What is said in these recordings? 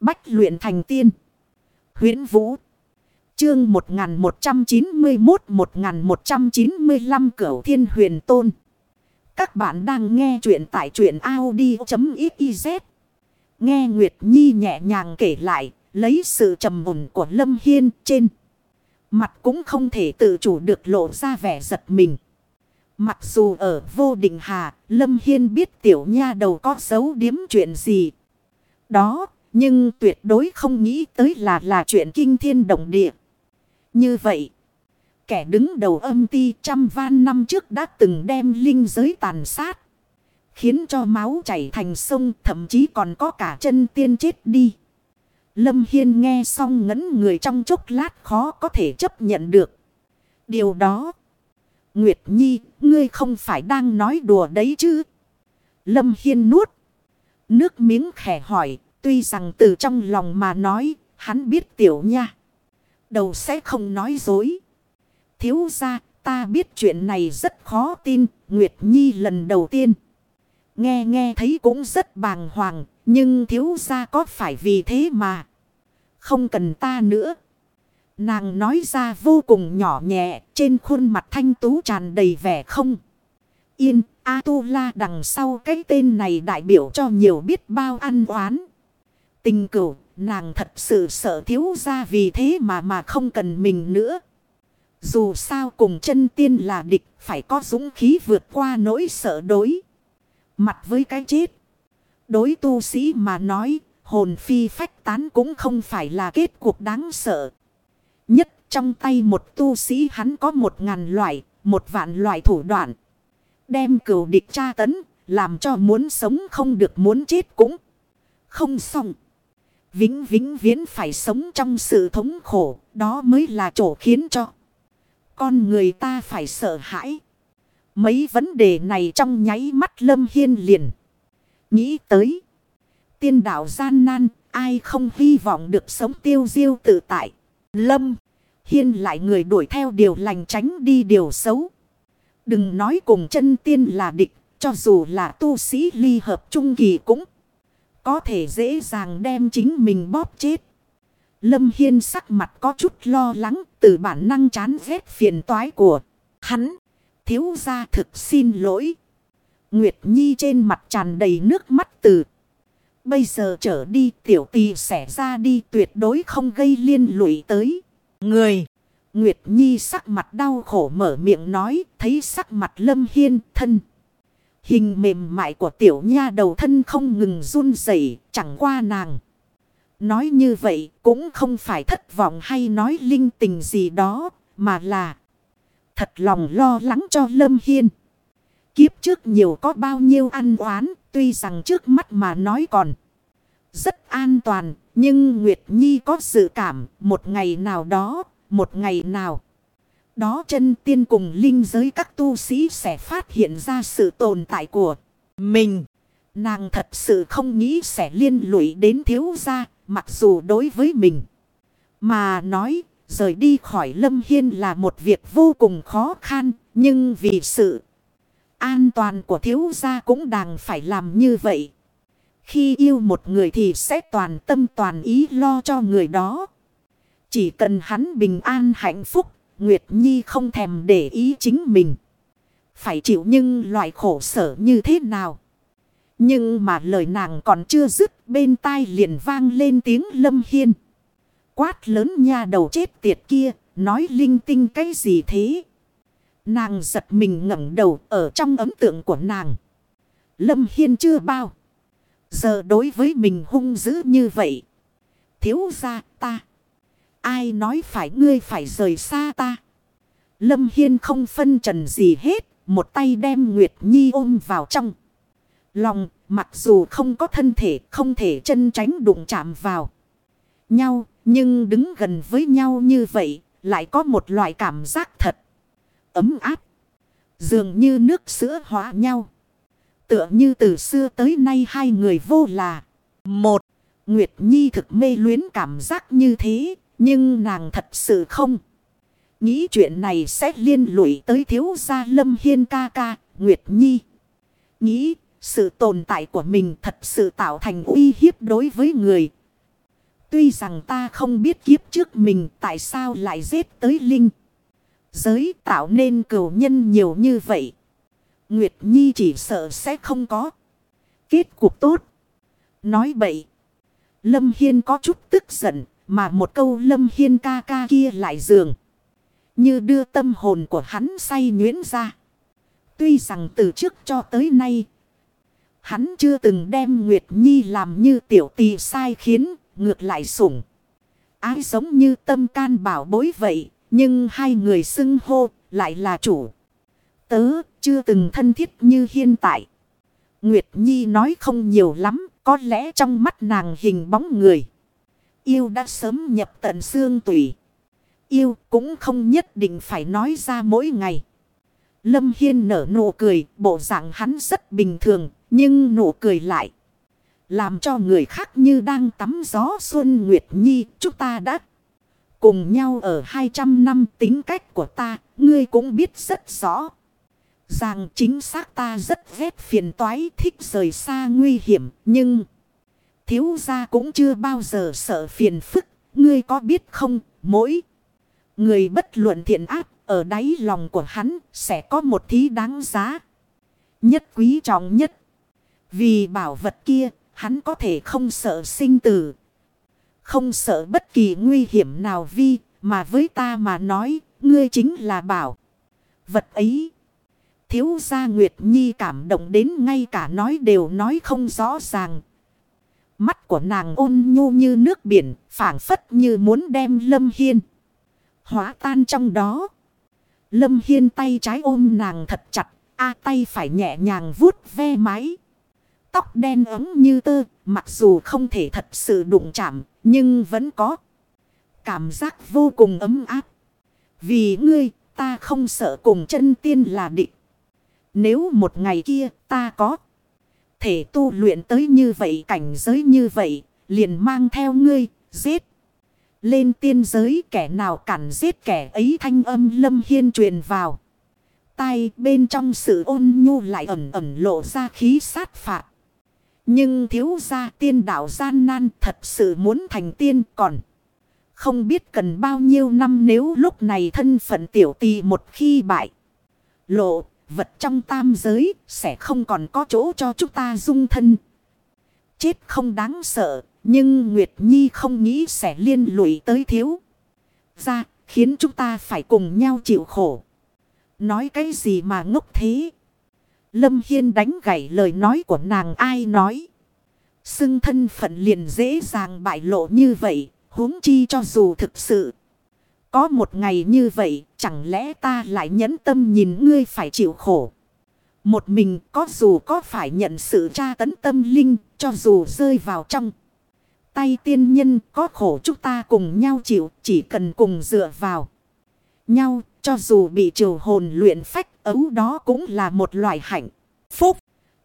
Bách luyện thành tiên. huyễn Vũ. Chương 1191-1195 Cửu Thiên Huyền Tôn. Các bạn đang nghe truyện tại truyện Audi.xyz. Nghe Nguyệt Nhi nhẹ nhàng kể lại, lấy sự trầm mùn của Lâm Hiên trên. Mặt cũng không thể tự chủ được lộ ra vẻ giật mình. Mặc dù ở vô định hà, Lâm Hiên biết tiểu nha đầu có giấu điếm chuyện gì. Đó, nhưng tuyệt đối không nghĩ tới là là chuyện kinh thiên động địa. Như vậy, kẻ đứng đầu âm ti trăm van năm trước đã từng đem linh giới tàn sát. Khiến cho máu chảy thành sông thậm chí còn có cả chân tiên chết đi. Lâm Hiên nghe xong ngấn người trong chốc lát khó có thể chấp nhận được. Điều đó. Nguyệt Nhi, ngươi không phải đang nói đùa đấy chứ? Lâm Hiên nuốt. Nước miếng khẽ hỏi, tuy rằng từ trong lòng mà nói, hắn biết tiểu nha. Đầu sẽ không nói dối. Thiếu ra, ta biết chuyện này rất khó tin, Nguyệt Nhi lần đầu tiên. Nghe nghe thấy cũng rất bàng hoàng, nhưng thiếu ra có phải vì thế mà. Không cần ta nữa. Nàng nói ra vô cùng nhỏ nhẹ, trên khuôn mặt thanh tú tràn đầy vẻ không. Yên, A-tu-la đằng sau cái tên này đại biểu cho nhiều biết bao ăn oán. Tình cửu, nàng thật sự sợ thiếu ra vì thế mà mà không cần mình nữa. Dù sao cùng chân tiên là địch, phải có dũng khí vượt qua nỗi sợ đối. Mặt với cái chết. Đối tu sĩ mà nói, hồn phi phách tán cũng không phải là kết cuộc đáng sợ. Nhất trong tay một tu sĩ hắn có một ngàn loại, một vạn loại thủ đoạn. Đem cửu địch tra tấn, làm cho muốn sống không được muốn chết cũng không xong. Vĩnh vĩnh viễn phải sống trong sự thống khổ, đó mới là chỗ khiến cho con người ta phải sợ hãi. Mấy vấn đề này trong nháy mắt Lâm Hiên liền. Nghĩ tới. Tiên đạo gian nan, ai không hy vọng được sống tiêu diêu tự tại. Lâm, Hiên lại người đuổi theo điều lành tránh đi điều xấu. Đừng nói cùng chân tiên là địch, cho dù là tu sĩ ly hợp trung kỳ cũng có thể dễ dàng đem chính mình bóp chết. Lâm Hiên sắc mặt có chút lo lắng từ bản năng chán ghét phiền toái của hắn. Thiếu gia thực xin lỗi. Nguyệt Nhi trên mặt tràn đầy nước mắt từ. Bây giờ trở đi, tiểu tì sẽ ra đi, tuyệt đối không gây liên lụy tới. Người. Nguyệt Nhi sắc mặt đau khổ mở miệng nói. Thấy sắc mặt lâm hiên thân. Hình mềm mại của tiểu nha đầu thân không ngừng run rẩy chẳng qua nàng. Nói như vậy cũng không phải thất vọng hay nói linh tình gì đó, mà là thật lòng lo lắng cho Lâm Hiên. Kiếp trước nhiều có bao nhiêu ăn oán, tuy rằng trước mắt mà nói còn rất an toàn, nhưng Nguyệt Nhi có sự cảm một ngày nào đó, một ngày nào. Đó chân tiên cùng linh giới các tu sĩ sẽ phát hiện ra sự tồn tại của mình. Nàng thật sự không nghĩ sẽ liên lụy đến thiếu gia, mặc dù đối với mình. Mà nói, rời đi khỏi Lâm Hiên là một việc vô cùng khó khăn, nhưng vì sự an toàn của thiếu gia cũng đang phải làm như vậy. Khi yêu một người thì sẽ toàn tâm toàn ý lo cho người đó. Chỉ cần hắn bình an hạnh phúc, Nguyệt Nhi không thèm để ý chính mình. Phải chịu nhưng loại khổ sở như thế nào? Nhưng mà lời nàng còn chưa dứt bên tai liền vang lên tiếng lâm hiên. Quát lớn nha đầu chết tiệt kia, nói linh tinh cái gì thế? Nàng giật mình ngẩng đầu ở trong ấm tượng của nàng. Lâm hiên chưa bao. Giờ đối với mình hung dữ như vậy. Thiếu ra ta. Ai nói phải ngươi phải rời xa ta. Lâm Hiên không phân trần gì hết. Một tay đem Nguyệt Nhi ôm vào trong. Lòng mặc dù không có thân thể không thể chân tránh đụng chạm vào nhau. Nhưng đứng gần với nhau như vậy lại có một loại cảm giác thật ấm áp. Dường như nước sữa hóa nhau. Tựa như từ xưa tới nay hai người vô là. Một, Nguyệt Nhi thực mê luyến cảm giác như thế. Nhưng nàng thật sự không. Nghĩ chuyện này sẽ liên lụy tới thiếu gia lâm hiên ca ca, Nguyệt Nhi. Nghĩ sự tồn tại của mình thật sự tạo thành uy hiếp đối với người. Tuy rằng ta không biết kiếp trước mình tại sao lại giết tới linh. Giới tạo nên cửu nhân nhiều như vậy. Nguyệt Nhi chỉ sợ sẽ không có. Kết cục tốt. Nói bậy. Lâm Hiên có chút tức giận. Mà một câu Lâm Hiên ca ca kia lại dường. Như đưa tâm hồn của hắn say nhuyễn ra. Tuy rằng từ trước cho tới nay. Hắn chưa từng đem Nguyệt Nhi làm như tiểu tỳ sai khiến. Ngược lại sủng. Ái giống như tâm can bảo bối vậy. Nhưng hai người xưng hô lại là chủ. Tớ chưa từng thân thiết như hiện tại. Nguyệt Nhi nói không nhiều lắm. Có lẽ trong mắt nàng hình bóng người. Yêu đã sớm nhập tận xương tủy. Yêu cũng không nhất định phải nói ra mỗi ngày. Lâm Hiên nở nụ cười, bộ dạng hắn rất bình thường, nhưng nụ cười lại. Làm cho người khác như đang tắm gió xuân Nguyệt Nhi, chúng ta đã cùng nhau ở 200 năm tính cách của ta, ngươi cũng biết rất rõ. Rằng chính xác ta rất ghét phiền toái thích rời xa nguy hiểm, nhưng thiếu gia cũng chưa bao giờ sợ phiền phức, ngươi có biết không, mỗi người bất luận thiện ác ở đáy lòng của hắn sẽ có một thí đáng giá. Nhất quý trọng nhất. Vì bảo vật kia, hắn có thể không sợ sinh tử. Không sợ bất kỳ nguy hiểm nào vi, mà với ta mà nói, ngươi chính là bảo. Vật ấy. Thiếu gia Nguyệt Nhi cảm động đến ngay cả nói đều nói không rõ ràng. Mắt của nàng ôn nhu như nước biển, phảng phất như muốn đem Lâm Hiên. Hóa tan trong đó. Lâm Hiên tay trái ôm nàng thật chặt, a tay phải nhẹ nhàng vuốt ve mái. Tóc đen ấm như tơ, mặc dù không thể thật sự đụng chạm, nhưng vẫn có. Cảm giác vô cùng ấm áp. Vì ngươi, ta không sợ cùng chân tiên là địch. Nếu một ngày kia ta có thể tu luyện tới như vậy cảnh giới như vậy, liền mang theo ngươi, giết. Lên tiên giới kẻ nào cản giết kẻ ấy thanh âm lâm hiên truyền vào. Tai bên trong sự ôn nhu lại ẩm ẩm lộ ra khí sát phạt. Nhưng thiếu gia tiên đạo gian nan thật sự muốn thành tiên còn. Không biết cần bao nhiêu năm nếu lúc này thân phận tiểu tì một khi bại. Lộ, vật trong tam giới sẽ không còn có chỗ cho chúng ta dung thân. Chết không đáng sợ, nhưng Nguyệt Nhi không nghĩ sẽ liên lụy tới thiếu. Ra, khiến chúng ta phải cùng nhau chịu khổ. Nói cái gì mà ngốc thế? Lâm Hiên đánh gãy lời nói của nàng ai nói. Xưng thân phận liền dễ dàng bại lộ như vậy, huống chi cho dù thực sự. Có một ngày như vậy, chẳng lẽ ta lại nhẫn tâm nhìn ngươi phải chịu khổ. Một mình có dù có phải nhận sự tra tấn tâm linh, cho dù rơi vào trong. Tay tiên nhân có khổ chúng ta cùng nhau chịu, chỉ cần cùng dựa vào nhau, cho dù bị triều hồn luyện phách ấu đó cũng là một loại hạnh phúc.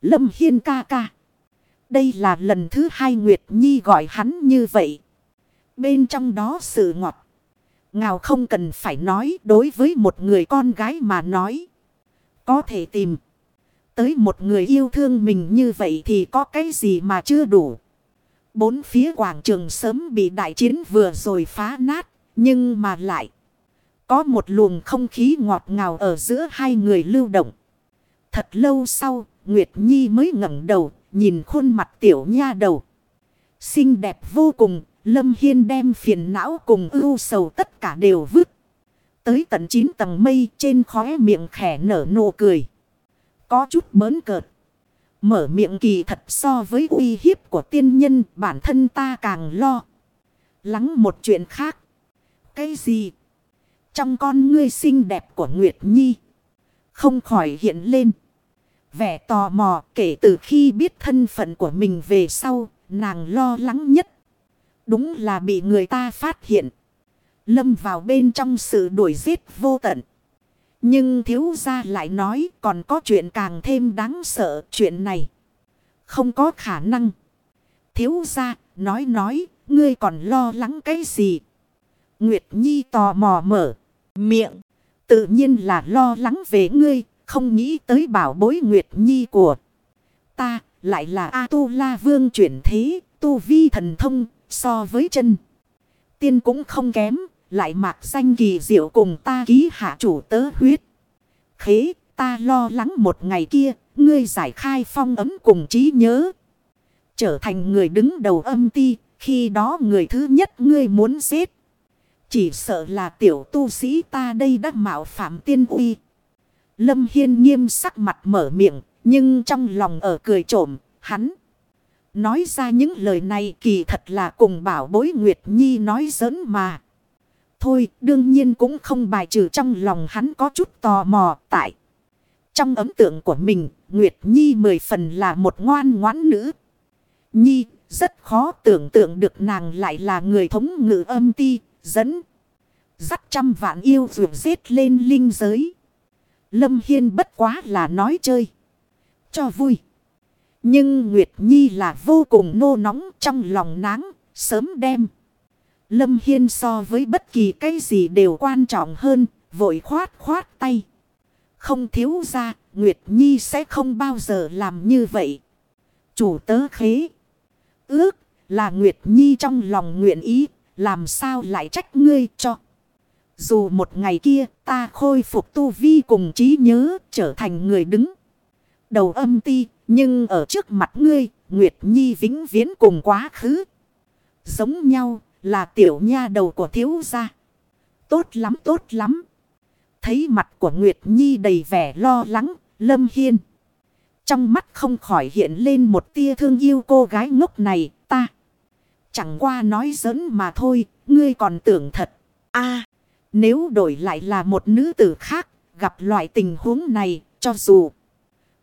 Lâm Hiên ca ca. Đây là lần thứ hai Nguyệt Nhi gọi hắn như vậy. Bên trong đó sự ngọt. Ngào không cần phải nói đối với một người con gái mà nói. Có thể tìm. Tới một người yêu thương mình như vậy thì có cái gì mà chưa đủ. Bốn phía quảng trường sớm bị đại chiến vừa rồi phá nát. Nhưng mà lại. Có một luồng không khí ngọt ngào ở giữa hai người lưu động. Thật lâu sau, Nguyệt Nhi mới ngẩng đầu, nhìn khuôn mặt tiểu nha đầu. Xinh đẹp vô cùng, Lâm Hiên đem phiền não cùng ưu sầu tất cả đều vứt. Tới tận 9 tầng mây trên khóe miệng khẽ nở nụ cười. Có chút bớn cợt. Mở miệng kỳ thật so với uy hiếp của tiên nhân, bản thân ta càng lo. Lắng một chuyện khác. Cái gì? Trong con ngươi xinh đẹp của Nguyệt Nhi. Không khỏi hiện lên. Vẻ tò mò kể từ khi biết thân phận của mình về sau. Nàng lo lắng nhất. Đúng là bị người ta phát hiện. Lâm vào bên trong sự đuổi giết vô tận. Nhưng thiếu gia lại nói còn có chuyện càng thêm đáng sợ chuyện này. Không có khả năng. Thiếu gia, nói nói, ngươi còn lo lắng cái gì? Nguyệt Nhi tò mò mở miệng. Tự nhiên là lo lắng về ngươi. Không nghĩ tới bảo bối Nguyệt Nhi của ta lại là A-tu-la vương chuyển thế. Tu vi thần thông so với chân. Tiên cũng không kém, lại mạc danh kỳ diệu cùng ta ký hạ chủ tớ huyết. Khế, ta lo lắng một ngày kia, ngươi giải khai phong ấm cùng trí nhớ. Trở thành người đứng đầu âm ti, khi đó người thứ nhất ngươi muốn giết. Chỉ sợ là tiểu tu sĩ ta đây đã mạo phạm tiên uy. Lâm Hiên nghiêm sắc mặt mở miệng, nhưng trong lòng ở cười trộm, hắn. Nói ra những lời này kỳ thật là cùng bảo bối Nguyệt Nhi nói giỡn mà. Thôi đương nhiên cũng không bài trừ trong lòng hắn có chút tò mò tại. Trong ấn tượng của mình, Nguyệt Nhi mười phần là một ngoan ngoãn nữ. Nhi, rất khó tưởng tượng được nàng lại là người thống ngự âm ti, dẫn. Dắt trăm vạn yêu vượt giết lên linh giới. Lâm Hiên bất quá là nói chơi. Cho vui. Nhưng Nguyệt Nhi là vô cùng nô nóng trong lòng nắng, sớm đem. Lâm Hiên so với bất kỳ cái gì đều quan trọng hơn, vội khoát khoát tay. Không thiếu ra, Nguyệt Nhi sẽ không bao giờ làm như vậy. Chủ tớ khế. Ước là Nguyệt Nhi trong lòng nguyện ý, làm sao lại trách ngươi cho. Dù một ngày kia ta khôi phục tu vi cùng trí nhớ trở thành người đứng. Đầu âm ti, nhưng ở trước mặt ngươi, Nguyệt Nhi vĩnh viễn cùng quá khứ. Giống nhau là tiểu nha đầu của thiếu gia. Tốt lắm tốt lắm. Thấy mặt của Nguyệt Nhi đầy vẻ lo lắng, lâm hiên. Trong mắt không khỏi hiện lên một tia thương yêu cô gái ngốc này, ta. Chẳng qua nói giỡn mà thôi, ngươi còn tưởng thật. a nếu đổi lại là một nữ tử khác, gặp loại tình huống này, cho dù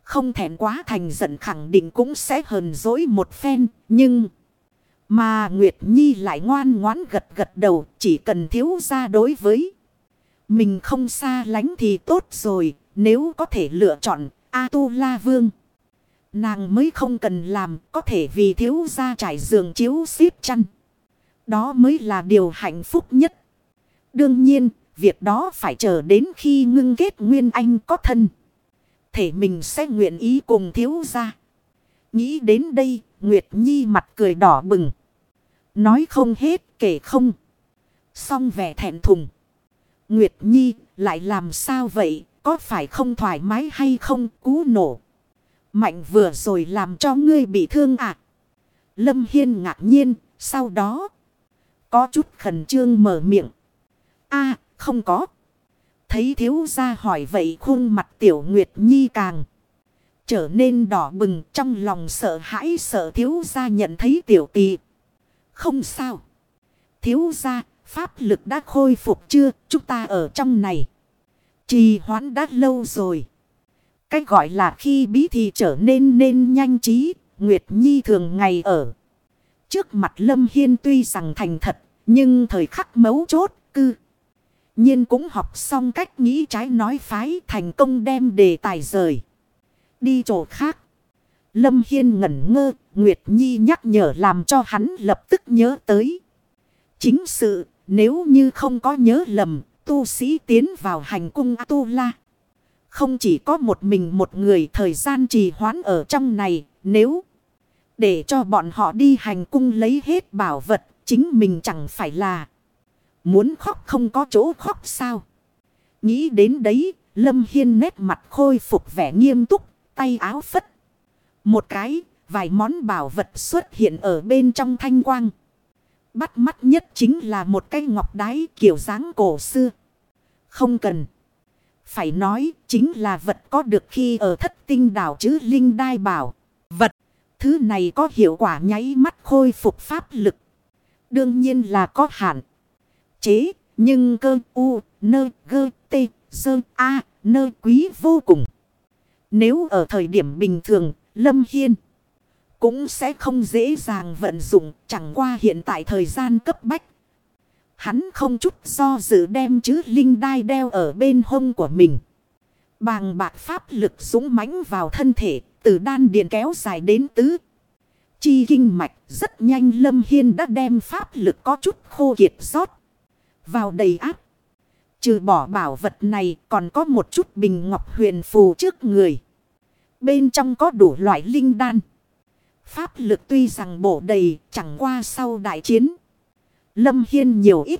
không thẹn quá thành giận khẳng định cũng sẽ hờn dỗi một phen, nhưng... Mà Nguyệt Nhi lại ngoan ngoãn gật gật đầu, chỉ cần thiếu ra đối với. Mình không xa lánh thì tốt rồi, nếu có thể lựa chọn A-tu-la vương. Nàng mới không cần làm, có thể vì thiếu ra trải giường chiếu xếp chăn. Đó mới là điều hạnh phúc nhất. Đương nhiên, việc đó phải chờ đến khi ngưng kết Nguyên Anh có thân. Thể mình sẽ nguyện ý cùng thiếu ra. Nghĩ đến đây, Nguyệt Nhi mặt cười đỏ bừng. Nói không hết kể không. Xong vẻ thẹn thùng. Nguyệt Nhi lại làm sao vậy? Có phải không thoải mái hay không cú nổ? Mạnh vừa rồi làm cho ngươi bị thương à? Lâm Hiên ngạc nhiên. Sau đó. Có chút khẩn trương mở miệng. a không có. Thấy thiếu gia hỏi vậy khuôn mặt tiểu Nguyệt Nhi càng. Trở nên đỏ bừng trong lòng sợ hãi sợ thiếu gia nhận thấy tiểu tì. Không sao. Thiếu gia, pháp lực đã khôi phục chưa? Chúng ta ở trong này. Trì hoãn đã lâu rồi. Cách gọi là khi bí thì trở nên nên nhanh trí. Nguyệt Nhi thường ngày ở. Trước mặt Lâm Hiên tuy rằng thành thật. Nhưng thời khắc mấu chốt cư nhiên cũng học xong cách nghĩ trái nói phái thành công đem đề tài rời. Đi chỗ khác. Lâm Hiên ngẩn ngơ, Nguyệt Nhi nhắc nhở làm cho hắn lập tức nhớ tới. Chính sự, nếu như không có nhớ lầm, tu sĩ tiến vào hành cung A-tu-la. Không chỉ có một mình một người thời gian trì hoãn ở trong này, nếu để cho bọn họ đi hành cung lấy hết bảo vật, chính mình chẳng phải là muốn khóc không có chỗ khóc sao. Nghĩ đến đấy, Lâm Hiên nét mặt khôi phục vẻ nghiêm túc, tay áo phất. Một cái, vài món bảo vật xuất hiện ở bên trong thanh quang. Bắt mắt nhất chính là một cái ngọc đáy kiểu dáng cổ xưa. Không cần. Phải nói chính là vật có được khi ở thất tinh đảo chứ linh đai bảo. Vật. Thứ này có hiệu quả nháy mắt khôi phục pháp lực. Đương nhiên là có hạn. Chế. Nhưng cơ, u, nơ, gơ, tê, sơ, a, nơ quý vô cùng. Nếu ở thời điểm bình thường, Lâm Hiên cũng sẽ không dễ dàng vận dụng, chẳng qua hiện tại thời gian cấp bách. Hắn không chút do dự đem chữ linh đai đeo ở bên hông của mình. Bàng bạc pháp lực súng mãnh vào thân thể, từ đan điện kéo dài đến tứ. Chi kinh mạch, rất nhanh Lâm Hiên đã đem pháp lực có chút khô kiệt rót vào đầy áp. Trừ bỏ bảo vật này, còn có một chút bình ngọc huyền phù trước người. Bên trong có đủ loại linh đan. Pháp lực tuy rằng bổ đầy, chẳng qua sau đại chiến. Lâm Hiên nhiều ít.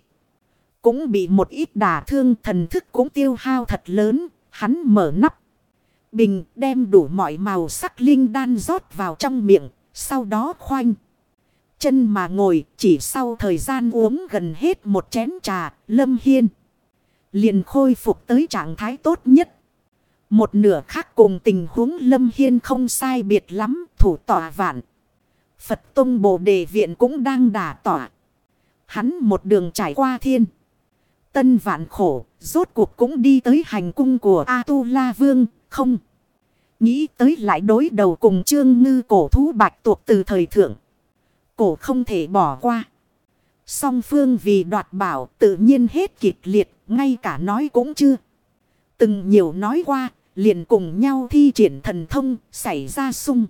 Cũng bị một ít đả thương, thần thức cũng tiêu hao thật lớn. Hắn mở nắp. Bình, đem đủ mọi màu sắc linh đan rót vào trong miệng. Sau đó khoanh. Chân mà ngồi chỉ sau thời gian uống gần hết một chén trà. Lâm Hiên. Liền khôi phục tới trạng thái tốt nhất. Một nửa khác cùng tình huống Lâm Hiên không sai biệt lắm. Thủ tỏa vạn. Phật Tông Bồ Đề Viện cũng đang đả tỏa. Hắn một đường trải qua thiên. Tân vạn khổ, rốt cuộc cũng đi tới hành cung của A-tu-la Vương, không. Nghĩ tới lại đối đầu cùng trương ngư cổ thú bạch tuộc từ thời thượng. Cổ không thể bỏ qua. Song phương vì đoạt bảo tự nhiên hết kịch liệt, ngay cả nói cũng chưa. Từng nhiều nói qua, liền cùng nhau thi triển thần thông, xảy ra sung.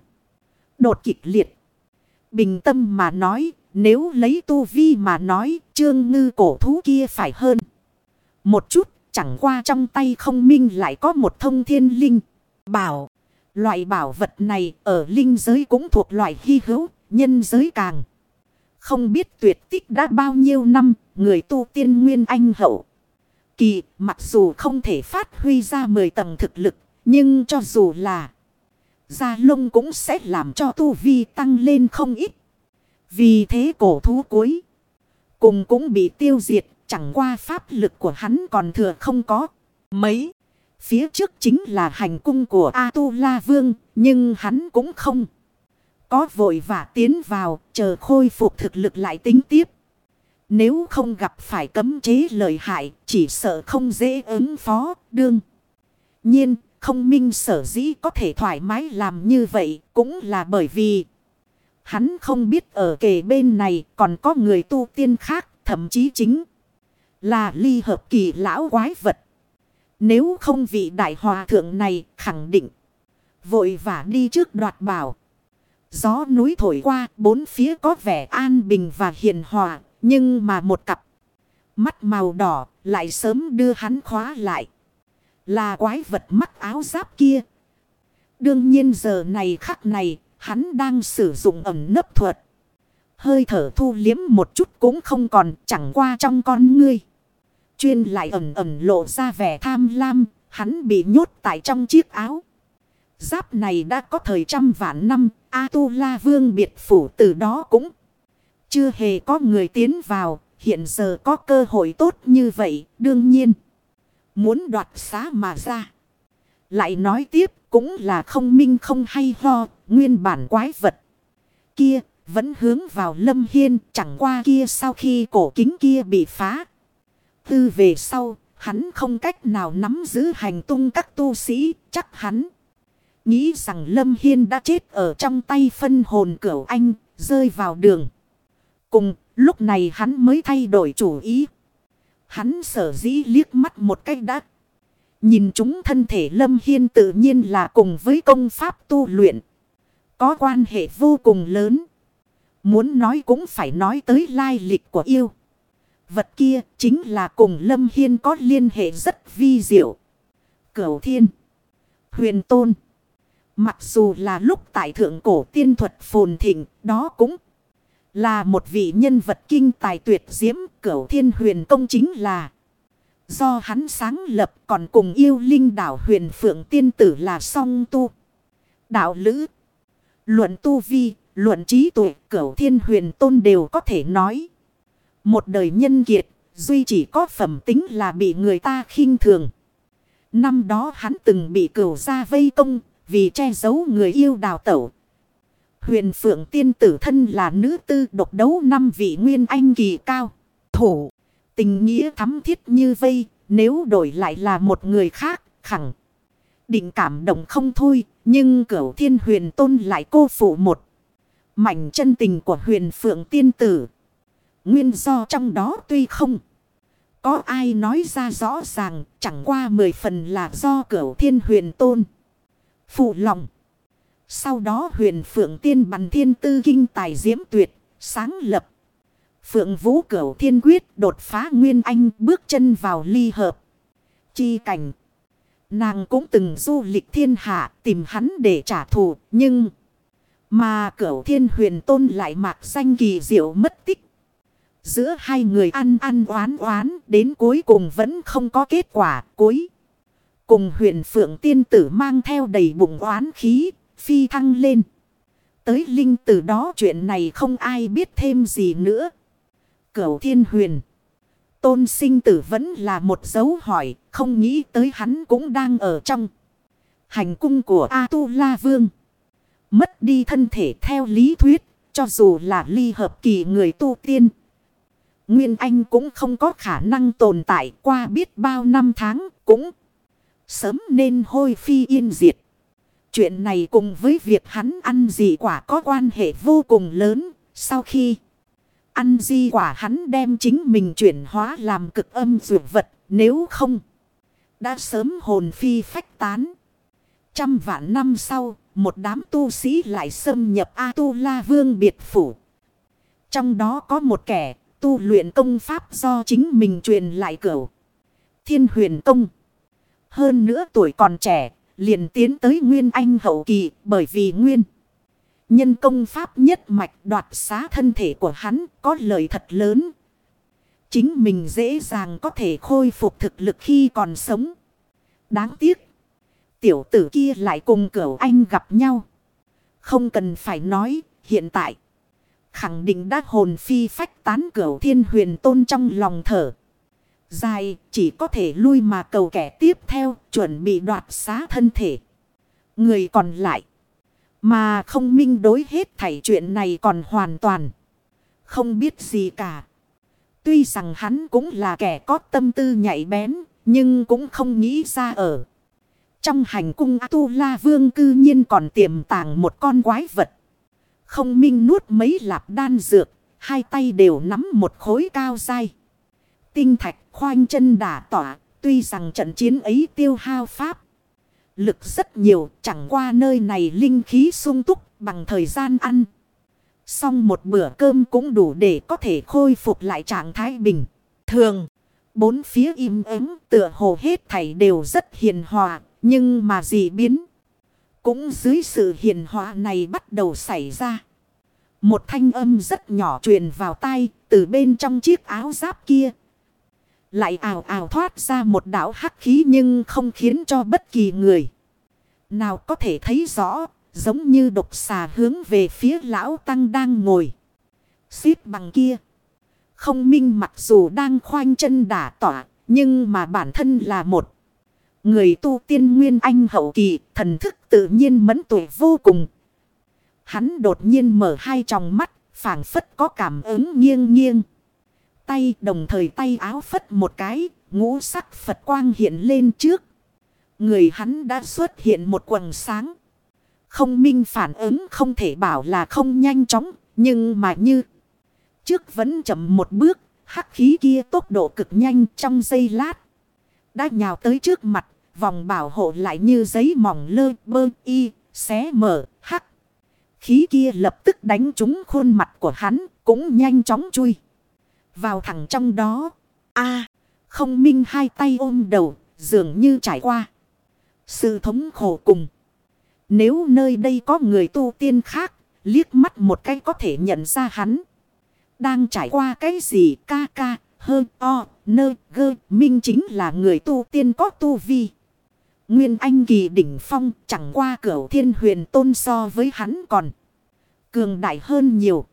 Đột kịch liệt. Bình tâm mà nói, nếu lấy tu vi mà nói, trương ngư cổ thú kia phải hơn. Một chút, chẳng qua trong tay không minh lại có một thông thiên linh. Bảo, loại bảo vật này ở linh giới cũng thuộc loại hy hữu, nhân giới càng. Không biết tuyệt tích đã bao nhiêu năm, người tu tiên nguyên anh hậu. Kỳ, mặc dù không thể phát huy ra 10 tầng thực lực, nhưng cho dù là gia lông cũng sẽ làm cho tu vi tăng lên không ít. Vì thế cổ thú cuối cùng cũng bị tiêu diệt, chẳng qua pháp lực của hắn còn thừa không có mấy. Phía trước chính là hành cung của A-tu-la Vương, nhưng hắn cũng không có vội vã tiến vào, chờ khôi phục thực lực lại tính tiếp. Nếu không gặp phải cấm chế lợi hại, chỉ sợ không dễ ứng phó, đương. Nhiên, không minh sở dĩ có thể thoải mái làm như vậy, cũng là bởi vì Hắn không biết ở kề bên này còn có người tu tiên khác, thậm chí chính là ly hợp kỳ lão quái vật. Nếu không vị đại hòa thượng này khẳng định vội vã đi trước đoạt bảo. Gió núi thổi qua, bốn phía có vẻ an bình và hiền hòa, nhưng mà một cặp mắt màu đỏ lại sớm đưa hắn khóa lại. Là quái vật mắt áo giáp kia. Đương nhiên giờ này khắc này, Hắn đang sử dụng ẩm nấp thuật. Hơi thở thu liếm một chút cũng không còn chẳng qua trong con ngươi. Chuyên lại ẩm ẩm lộ ra vẻ tham lam. Hắn bị nhốt tại trong chiếc áo. Giáp này đã có thời trăm vạn năm. A-tu-la vương biệt phủ từ đó cũng chưa hề có người tiến vào. Hiện giờ có cơ hội tốt như vậy. Đương nhiên. Muốn đoạt xá mà ra. Lại nói tiếp cũng là không minh không hay ho, nguyên bản quái vật. Kia, vẫn hướng vào lâm hiên, chẳng qua kia sau khi cổ kính kia bị phá. Tư về sau, hắn không cách nào nắm giữ hành tung các tu sĩ, chắc hắn. Nghĩ rằng lâm hiên đã chết ở trong tay phân hồn cửu anh, rơi vào đường. Cùng, lúc này hắn mới thay đổi chủ ý. Hắn sở dĩ liếc mắt một cách đã Nhìn chúng thân thể Lâm Hiên tự nhiên là cùng với công pháp tu luyện. Có quan hệ vô cùng lớn. Muốn nói cũng phải nói tới lai lịch của yêu. Vật kia chính là cùng Lâm Hiên có liên hệ rất vi diệu. Cửu thiên. Huyền tôn. Mặc dù là lúc tại thượng cổ tiên thuật phồn thịnh, đó cũng là một vị nhân vật kinh tài tuyệt diễm, cửu thiên huyền công chính là Do hắn sáng lập còn cùng yêu linh đảo huyền phượng tiên tử là song tu. Đạo lữ. Luận tu vi, luận trí tuệ, cửu thiên huyền tôn đều có thể nói. Một đời nhân kiệt, duy chỉ có phẩm tính là bị người ta khinh thường. Năm đó hắn từng bị cửu gia vây công, vì che giấu người yêu đào tẩu. Huyền phượng tiên tử thân là nữ tư độc đấu năm vị nguyên anh kỳ cao. Thủ. Tình nghĩa thắm thiết như vây, nếu đổi lại là một người khác, khẳng. Định cảm động không thôi, nhưng cửu thiên huyền tôn lại cô phụ một. Mảnh chân tình của huyền phượng tiên tử. Nguyên do trong đó tuy không. Có ai nói ra rõ ràng, chẳng qua mười phần là do cửu thiên huyền tôn. Phụ lòng. Sau đó huyền phượng tiên bằng thiên tư kinh tài diễm tuyệt, sáng lập. Phượng Vũ Cửu Thiên Quyết đột phá Nguyên Anh bước chân vào ly hợp. Chi cảnh. Nàng cũng từng du lịch thiên hạ tìm hắn để trả thù nhưng... Mà cửu thiên huyền tôn lại mạc danh kỳ diệu mất tích. Giữa hai người ăn ăn oán oán đến cuối cùng vẫn không có kết quả cuối. Cùng huyền phượng tiên tử mang theo đầy bụng oán khí, phi thăng lên. Tới linh từ đó chuyện này không ai biết thêm gì nữa. Cửu thiên huyền. Tôn sinh tử vẫn là một dấu hỏi, không nghĩ tới hắn cũng đang ở trong. Hành cung của A-tu-la vương. Mất đi thân thể theo lý thuyết, cho dù là ly hợp kỳ người tu tiên. Nguyên Anh cũng không có khả năng tồn tại qua biết bao năm tháng cũng sớm nên hôi phi yên diệt. Chuyện này cùng với việc hắn ăn dị quả có quan hệ vô cùng lớn. Sau khi ăn di quả hắn đem chính mình chuyển hóa làm cực âm dược vật nếu không. Đã sớm hồn phi phách tán. Trăm vạn năm sau, một đám tu sĩ lại xâm nhập A-tu-la vương biệt phủ. Trong đó có một kẻ tu luyện công pháp do chính mình truyền lại cửu. Thiên huyền công. Hơn nữa tuổi còn trẻ, liền tiến tới Nguyên Anh hậu kỳ bởi vì Nguyên. Nhân công pháp nhất mạch đoạt xá thân thể của hắn có lợi thật lớn. Chính mình dễ dàng có thể khôi phục thực lực khi còn sống. Đáng tiếc. Tiểu tử kia lại cùng cửu anh gặp nhau. Không cần phải nói hiện tại. Khẳng định đã hồn phi phách tán cửu thiên huyền tôn trong lòng thở. Dài, chỉ có thể lui mà cầu kẻ tiếp theo, chuẩn bị đoạt xá thân thể. Người còn lại. Mà không minh đối hết thảy chuyện này còn hoàn toàn. Không biết gì cả. Tuy rằng hắn cũng là kẻ có tâm tư nhạy bén. Nhưng cũng không nghĩ ra ở. Trong hành cung A-tu-la vương cư nhiên còn tiềm tàng một con quái vật. Không minh nuốt mấy lạp đan dược. Hai tay đều nắm một khối cao dai. Tinh thạch khoanh chân đả tỏa. Tuy rằng trận chiến ấy tiêu hao pháp lực rất nhiều, chẳng qua nơi này linh khí sung túc bằng thời gian ăn. Xong một bữa cơm cũng đủ để có thể khôi phục lại trạng thái bình. Thường, bốn phía im ắng tựa hồ hết thảy đều rất hiền hòa, nhưng mà gì biến. Cũng dưới sự hiền hòa này bắt đầu xảy ra. Một thanh âm rất nhỏ truyền vào tai từ bên trong chiếc áo giáp kia. Lại ảo ảo thoát ra một đảo hắc khí nhưng không khiến cho bất kỳ người. Nào có thể thấy rõ, giống như độc xà hướng về phía lão tăng đang ngồi. Xít bằng kia. Không minh mặc dù đang khoanh chân đả tỏa, nhưng mà bản thân là một. Người tu tiên nguyên anh hậu kỳ, thần thức tự nhiên mẫn tuổi vô cùng. Hắn đột nhiên mở hai tròng mắt, phảng phất có cảm ứng nghiêng nghiêng tay đồng thời tay áo phất một cái, ngũ sắc Phật quang hiện lên trước. Người hắn đã xuất hiện một quần sáng. Không minh phản ứng không thể bảo là không nhanh chóng, nhưng mà như trước vẫn chậm một bước, hắc khí kia tốc độ cực nhanh trong giây lát. Đã nhào tới trước mặt, vòng bảo hộ lại như giấy mỏng lơ bơ y, xé mở, hắc. Khí kia lập tức đánh trúng khuôn mặt của hắn, cũng nhanh chóng chui. Vào thẳng trong đó. a không minh hai tay ôm đầu, dường như trải qua. Sự thống khổ cùng. Nếu nơi đây có người tu tiên khác, liếc mắt một cái có thể nhận ra hắn. Đang trải qua cái gì ca ca, hơ, o, nơ, gơ, minh chính là người tu tiên có tu vi. Nguyên Anh kỳ đỉnh phong chẳng qua cửa thiên huyền tôn so với hắn còn cường đại hơn nhiều.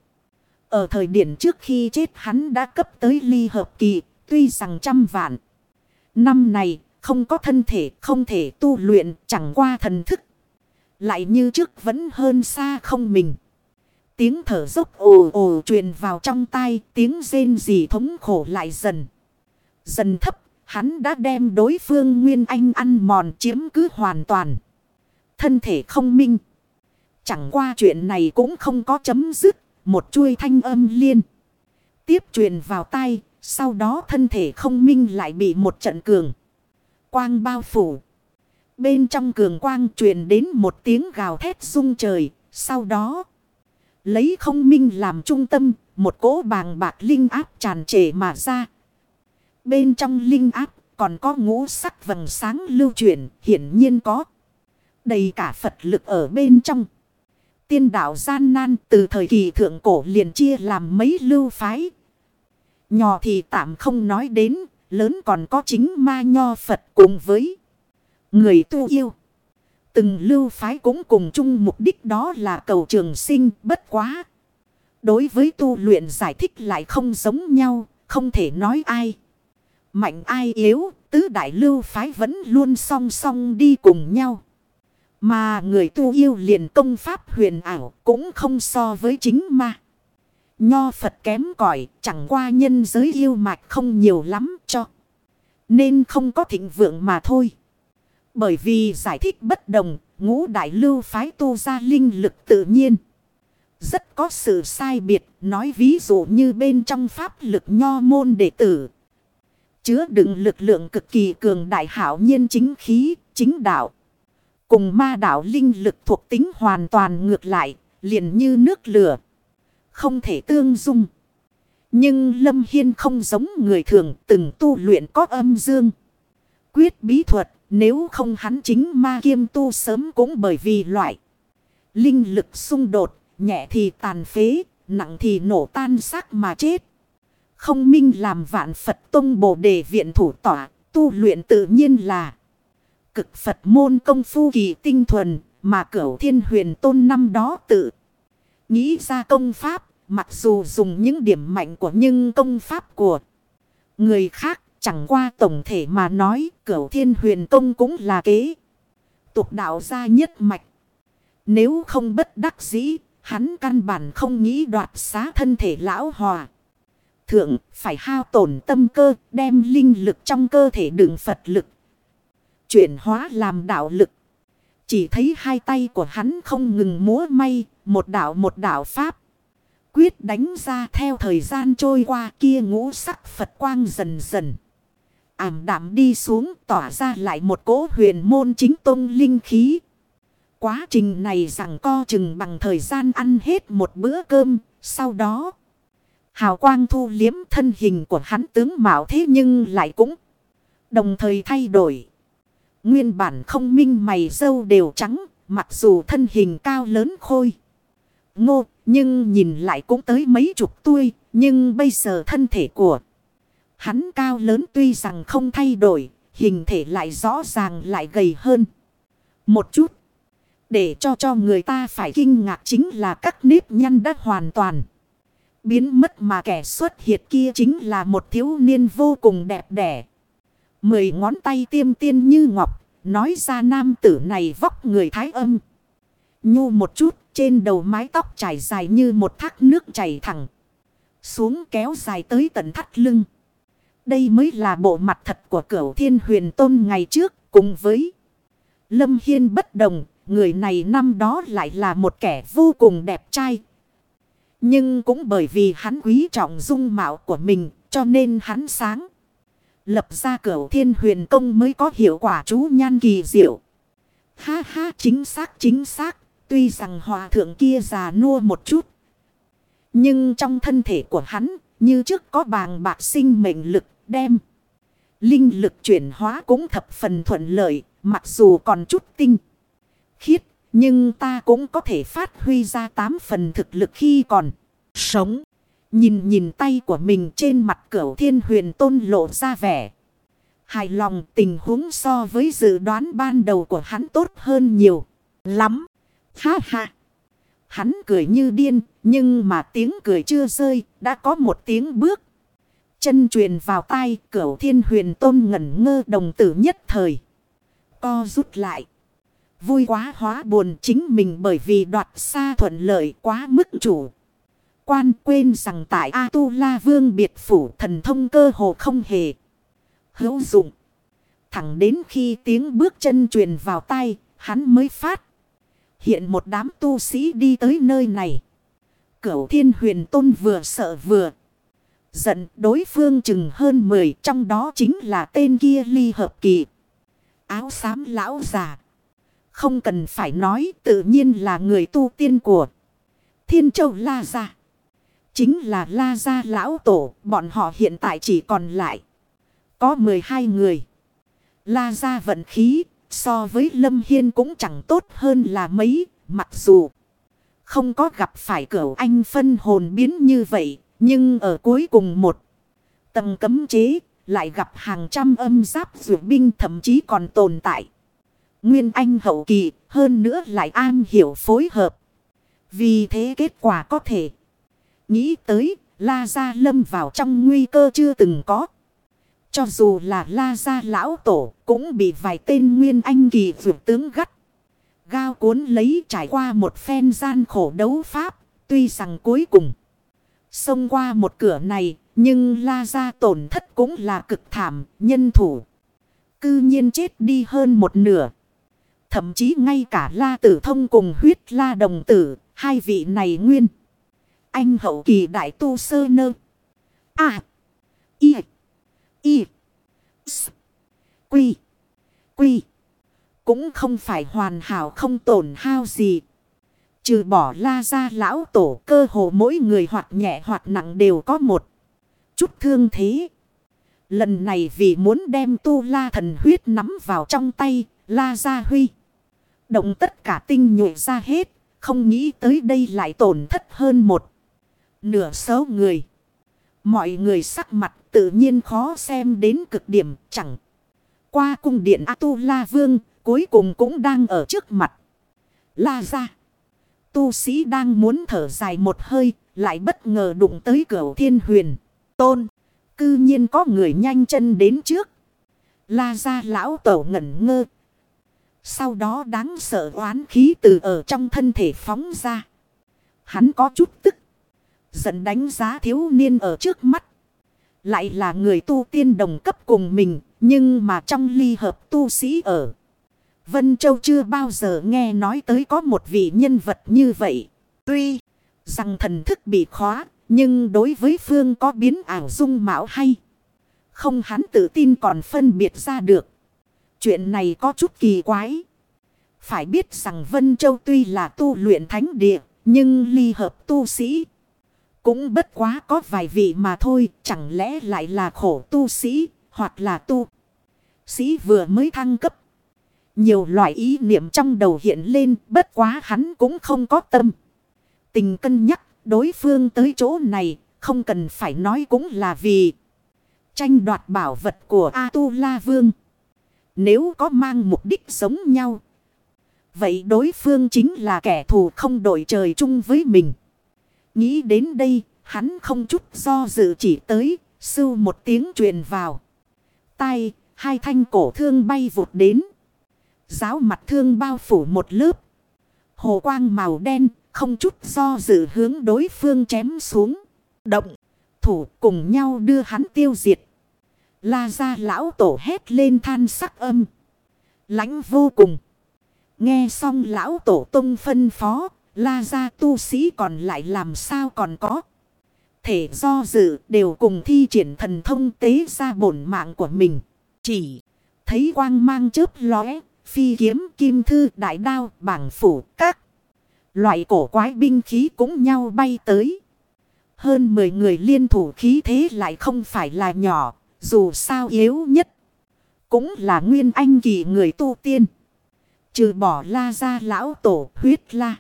Ở thời điểm trước khi chết hắn đã cấp tới ly hợp kỳ, tuy rằng trăm vạn. Năm này, không có thân thể, không thể tu luyện, chẳng qua thần thức. Lại như trước vẫn hơn xa không mình. Tiếng thở dốc ồ ồ truyền vào trong tai, tiếng rên rỉ thống khổ lại dần. Dần thấp, hắn đã đem đối phương Nguyên Anh ăn mòn chiếm cứ hoàn toàn. Thân thể không minh. Chẳng qua chuyện này cũng không có chấm dứt. Một chuôi thanh âm liên. Tiếp truyền vào tay, Sau đó thân thể không minh lại bị một trận cường. Quang bao phủ. Bên trong cường quang truyền đến một tiếng gào thét rung trời. Sau đó. Lấy không minh làm trung tâm. Một cỗ bàng bạc linh áp tràn trề mà ra. Bên trong linh áp còn có ngũ sắc vầng sáng lưu chuyển. Hiển nhiên có. Đầy cả Phật lực ở bên trong tiên đạo gian nan từ thời kỳ thượng cổ liền chia làm mấy lưu phái. Nhỏ thì tạm không nói đến, lớn còn có chính ma nho Phật cùng với người tu yêu. Từng lưu phái cũng cùng chung mục đích đó là cầu trường sinh bất quá. Đối với tu luyện giải thích lại không giống nhau, không thể nói ai. Mạnh ai yếu, tứ đại lưu phái vẫn luôn song song đi cùng nhau. Mà người tu yêu liền công pháp huyền ảo cũng không so với chính ma. Nho Phật kém cỏi chẳng qua nhân giới yêu mạch không nhiều lắm cho. Nên không có thịnh vượng mà thôi. Bởi vì giải thích bất đồng, ngũ đại lưu phái tu ra linh lực tự nhiên. Rất có sự sai biệt, nói ví dụ như bên trong pháp lực nho môn đệ tử. Chứa đựng lực lượng cực kỳ cường đại hảo nhiên chính khí, chính đạo. Cùng ma đạo linh lực thuộc tính hoàn toàn ngược lại, liền như nước lửa. Không thể tương dung. Nhưng Lâm Hiên không giống người thường từng tu luyện có âm dương. Quyết bí thuật nếu không hắn chính ma kiêm tu sớm cũng bởi vì loại. Linh lực xung đột nhẹ thì tàn phế nặng thì nổ tan xác mà chết. Không minh làm vạn Phật tông bồ đề viện thủ tỏa tu luyện tự nhiên là cực Phật môn công phu kỳ tinh thuần mà cửu thiên huyền tôn năm đó tự nghĩ ra công pháp, mặc dù dùng những điểm mạnh của nhưng công pháp của người khác chẳng qua tổng thể mà nói cửu thiên huyền công cũng là kế tục đạo gia nhất mạch. Nếu không bất đắc dĩ, hắn căn bản không nghĩ đoạt xá thân thể lão hòa. Thượng, phải hao tổn tâm cơ, đem linh lực trong cơ thể đựng Phật lực chuyển hóa làm đạo lực. Chỉ thấy hai tay của hắn không ngừng múa may, một đạo một đạo pháp. Quyết đánh ra theo thời gian trôi qua kia ngũ sắc Phật quang dần dần. Ảm đạm đi xuống tỏa ra lại một cỗ huyền môn chính tông linh khí. Quá trình này rằng co chừng bằng thời gian ăn hết một bữa cơm, sau đó. Hào quang thu liếm thân hình của hắn tướng mạo thế nhưng lại cũng đồng thời thay đổi. Nguyên bản không minh mày dâu đều trắng, mặc dù thân hình cao lớn khôi. Ngô, nhưng nhìn lại cũng tới mấy chục tuổi, nhưng bây giờ thân thể của hắn cao lớn tuy rằng không thay đổi, hình thể lại rõ ràng lại gầy hơn. Một chút, để cho cho người ta phải kinh ngạc chính là các nếp nhăn đã hoàn toàn biến mất mà kẻ xuất hiện kia chính là một thiếu niên vô cùng đẹp đẽ. Mười ngón tay tiêm tiên như ngọc. Nói ra nam tử này vóc người thái âm. Nhu một chút, trên đầu mái tóc trải dài như một thác nước chảy thẳng. Xuống kéo dài tới tận thắt lưng. Đây mới là bộ mặt thật của cửu thiên huyền tôn ngày trước, cùng với Lâm Hiên bất đồng. Người này năm đó lại là một kẻ vô cùng đẹp trai. Nhưng cũng bởi vì hắn quý trọng dung mạo của mình, cho nên hắn sáng. Lập ra cửu thiên huyền công mới có hiệu quả chú nhan kỳ diệu. Ha ha, chính xác chính xác. Tuy rằng hòa thượng kia già nua một chút. Nhưng trong thân thể của hắn, như trước có bàng bạc sinh mệnh lực, đem. Linh lực chuyển hóa cũng thập phần thuận lợi. Mặc dù còn chút tinh. Khiết. Nhưng ta cũng có thể phát huy ra tám phần thực lực khi còn sống. Nhìn nhìn tay của mình trên mặt cửu thiên huyền tôn lộ ra vẻ. Hài lòng tình huống so với dự đoán ban đầu của hắn tốt hơn nhiều. Lắm. Ha ha. Hắn cười như điên. Nhưng mà tiếng cười chưa rơi. Đã có một tiếng bước. Chân truyền vào tay. Cửu thiên huyền tôn ngẩn ngơ đồng tử nhất thời. Co rút lại. Vui quá hóa buồn chính mình bởi vì đoạt xa thuận lợi quá mức chủ quan quên rằng tại A-tu-la vương biệt phủ thần thông cơ hồ không hề hữu dụng. Thẳng đến khi tiếng bước chân truyền vào tay, hắn mới phát. Hiện một đám tu sĩ đi tới nơi này. Cửu thiên huyền tôn vừa sợ vừa. Giận đối phương chừng hơn 10 trong đó chính là tên kia ly hợp kỳ. Áo xám lão già. Không cần phải nói tự nhiên là người tu tiên của Thiên Châu La Gia. Chính là La Gia Lão Tổ, bọn họ hiện tại chỉ còn lại. Có 12 người. La Gia vận khí, so với Lâm Hiên cũng chẳng tốt hơn là mấy, mặc dù Không có gặp phải cửa anh phân hồn biến như vậy. Nhưng ở cuối cùng một tầng cấm chế lại gặp hàng trăm âm giáp dự binh thậm chí còn tồn tại. Nguyên Anh hậu kỳ hơn nữa lại an hiểu phối hợp. Vì thế kết quả có thể nghĩ tới La Gia lâm vào trong nguy cơ chưa từng có. Cho dù là La Gia lão tổ cũng bị vài tên Nguyên Anh kỳ vượt tướng gắt. Gao cuốn lấy trải qua một phen gian khổ đấu pháp. Tuy rằng cuối cùng xông qua một cửa này nhưng La Gia tổn thất cũng là cực thảm nhân thủ. Cư nhiên chết đi hơn một nửa. Thậm chí ngay cả La Tử Thông cùng huyết La Đồng Tử, hai vị này nguyên. Anh hậu kỳ đại tu sơ nơ. À. Y. Y. S. Quy. Quy. Cũng không phải hoàn hảo không tổn hao gì. Trừ bỏ la ra lão tổ cơ hồ mỗi người hoặc nhẹ hoặc nặng đều có một chút thương thế. Lần này vì muốn đem tu la thần huyết nắm vào trong tay, la ra huy. Động tất cả tinh nhuệ ra hết, không nghĩ tới đây lại tổn thất hơn một nửa số người. Mọi người sắc mặt tự nhiên khó xem đến cực điểm, chẳng. Qua cung điện A-tu-la vương cuối cùng cũng đang ở trước mặt. La ra. Tu sĩ đang muốn thở dài một hơi, lại bất ngờ đụng tới cửa thiên huyền. Tôn. Cư nhiên có người nhanh chân đến trước. La ra lão tổ ngẩn ngơ. Sau đó đáng sợ oán khí từ ở trong thân thể phóng ra. Hắn có chút tức Giận đánh giá thiếu niên ở trước mắt. Lại là người tu tiên đồng cấp cùng mình. Nhưng mà trong ly hợp tu sĩ ở. Vân Châu chưa bao giờ nghe nói tới có một vị nhân vật như vậy. Tuy rằng thần thức bị khóa. Nhưng đối với Phương có biến ảo dung mạo hay. Không hắn tự tin còn phân biệt ra được. Chuyện này có chút kỳ quái. Phải biết rằng Vân Châu tuy là tu luyện thánh địa. Nhưng ly hợp tu sĩ cũng bất quá có vài vị mà thôi, chẳng lẽ lại là khổ tu sĩ, hoặc là tu. Sĩ vừa mới thăng cấp. Nhiều loại ý niệm trong đầu hiện lên, bất quá hắn cũng không có tâm. Tình cân nhắc, đối phương tới chỗ này, không cần phải nói cũng là vì tranh đoạt bảo vật của A-tu-la vương. Nếu có mang mục đích giống nhau, vậy đối phương chính là kẻ thù không đổi trời chung với mình. Nghĩ đến đây, hắn không chút do dự chỉ tới, sưu một tiếng truyền vào. Tay, hai thanh cổ thương bay vụt đến. Giáo mặt thương bao phủ một lớp. Hồ quang màu đen, không chút do dự hướng đối phương chém xuống. Động, thủ cùng nhau đưa hắn tiêu diệt. La ra lão tổ hét lên than sắc âm. lãnh vô cùng. Nghe xong lão tổ tung phân phó, La gia tu sĩ còn lại làm sao còn có. Thể do dự đều cùng thi triển thần thông tế ra bổn mạng của mình. Chỉ thấy quang mang chớp lóe, phi kiếm, kim thư, đại đao, bảng phủ, các loại cổ quái binh khí cũng nhau bay tới. Hơn 10 người liên thủ khí thế lại không phải là nhỏ, dù sao yếu nhất. Cũng là nguyên anh kỳ người tu tiên. Trừ bỏ la ra lão tổ huyết la.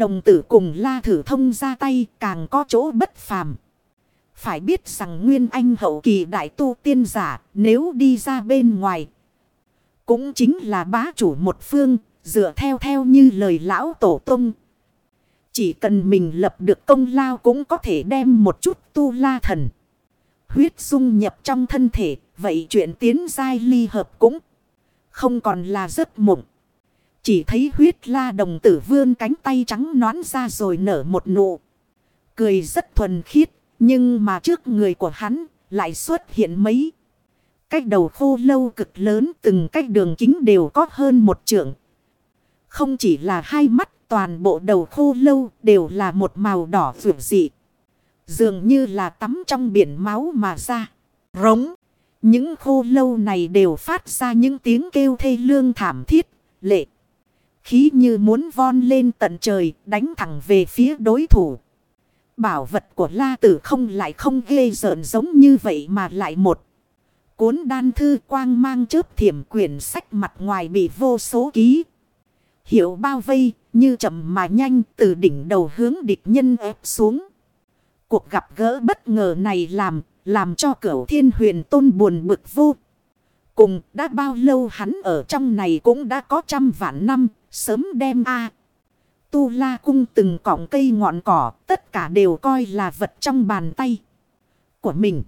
Đồng tử cùng la thử thông ra tay càng có chỗ bất phàm. Phải biết rằng Nguyên Anh hậu kỳ đại tu tiên giả, nếu đi ra bên ngoài. Cũng chính là bá chủ một phương, dựa theo theo như lời lão tổ tông. Chỉ cần mình lập được công lao cũng có thể đem một chút tu la thần. Huyết dung nhập trong thân thể. Vậy chuyện tiến giai ly hợp cũng không còn là giấc mộng. Chỉ thấy huyết la đồng tử vươn cánh tay trắng nón ra rồi nở một nụ. Cười rất thuần khiết. Nhưng mà trước người của hắn lại xuất hiện mấy. Cách đầu khô lâu cực lớn từng cách đường kính đều có hơn một trượng. Không chỉ là hai mắt toàn bộ đầu khô lâu đều là một màu đỏ vượt dị. Dường như là tắm trong biển máu mà ra. Rống. Những khô lâu này đều phát ra những tiếng kêu thê lương thảm thiết, lệ. Khí như muốn von lên tận trời đánh thẳng về phía đối thủ. Bảo vật của la tử không lại không ghê rợn giống như vậy mà lại một. Cuốn đan thư quang mang chớp thiểm quyển sách mặt ngoài bị vô số ký. Hiệu bao vây như chậm mà nhanh từ đỉnh đầu hướng địch nhân ép xuống. Cuộc gặp gỡ bất ngờ này làm, làm cho cửu thiên huyền tôn buồn bực vô. Cùng đã bao lâu hắn ở trong này cũng đã có trăm vạn năm, sớm đem a Tu la cung từng cọng cây ngọn cỏ, tất cả đều coi là vật trong bàn tay của mình.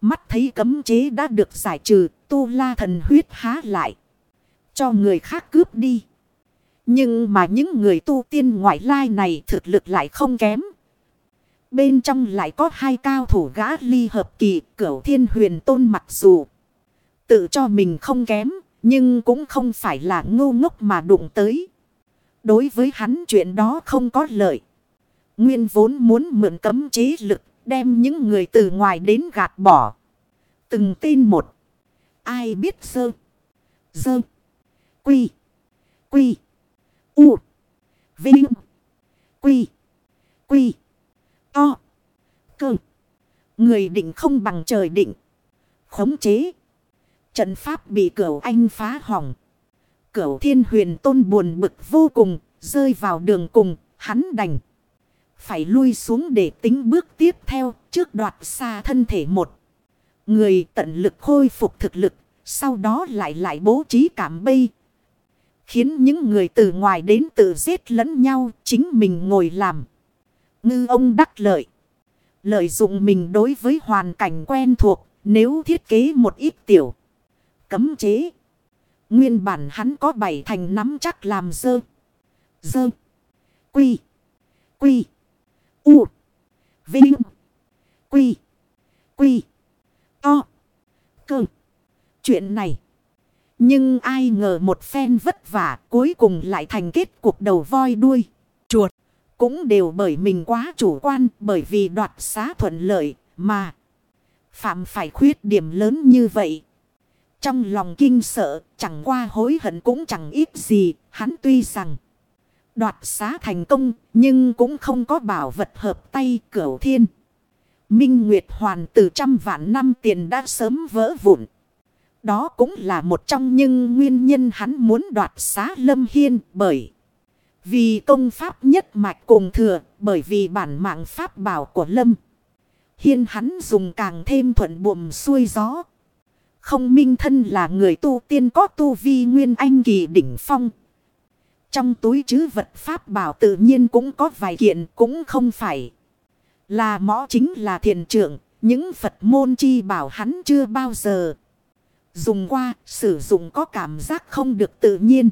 Mắt thấy cấm chế đã được giải trừ, tu la thần huyết há lại. Cho người khác cướp đi. Nhưng mà những người tu tiên ngoại lai này thực lực lại không kém. Bên trong lại có hai cao thủ gã ly hợp kỳ cửu thiên huyền tôn mặc dù. Tự cho mình không kém. Nhưng cũng không phải là ngu ngốc mà đụng tới. Đối với hắn chuyện đó không có lợi. Nguyên vốn muốn mượn cấm chế lực. Đem những người từ ngoài đến gạt bỏ. Từng tên một. Ai biết sơ. Sơ. Quy. Quy. U. Vinh. Quy. Quy. To. Cơ. Người định không bằng trời định. Khống chế. Trận pháp bị cửu anh phá hỏng. Cửu thiên huyền tôn buồn bực vô cùng. Rơi vào đường cùng. Hắn đành. Phải lui xuống để tính bước tiếp theo. Trước đoạt xa thân thể một. Người tận lực khôi phục thực lực. Sau đó lại lại bố trí cảm bây. Khiến những người từ ngoài đến tự giết lẫn nhau. Chính mình ngồi làm. Ngư ông đắc lợi. Lợi dụng mình đối với hoàn cảnh quen thuộc. Nếu thiết kế một ít tiểu. Cấm chế. Nguyên bản hắn có bảy thành nắm chắc làm dơ. Dơ. Quy. Quy. U. Vinh. Quy. Quy. To. Cơ. Chuyện này. Nhưng ai ngờ một phen vất vả cuối cùng lại thành kết cuộc đầu voi đuôi. Chuột. Cũng đều bởi mình quá chủ quan bởi vì đoạt xá thuận lợi mà. Phạm phải khuyết điểm lớn như vậy. Trong lòng kinh sợ chẳng qua hối hận cũng chẳng ít gì. Hắn tuy rằng đoạt xá thành công nhưng cũng không có bảo vật hợp tay cửu thiên. Minh Nguyệt Hoàn từ trăm vạn năm tiền đã sớm vỡ vụn. Đó cũng là một trong những nguyên nhân hắn muốn đoạt xá Lâm Hiên bởi. Vì công pháp nhất mạch cùng thừa, bởi vì bản mạng pháp bảo của Lâm. Hiên hắn dùng càng thêm thuận buồm xuôi gió. Không minh thân là người tu tiên có tu vi nguyên anh kỳ đỉnh phong. Trong túi chứ vật pháp bảo tự nhiên cũng có vài kiện cũng không phải. Là mõ chính là thiền trưởng, những Phật môn chi bảo hắn chưa bao giờ. Dùng qua, sử dụng có cảm giác không được tự nhiên.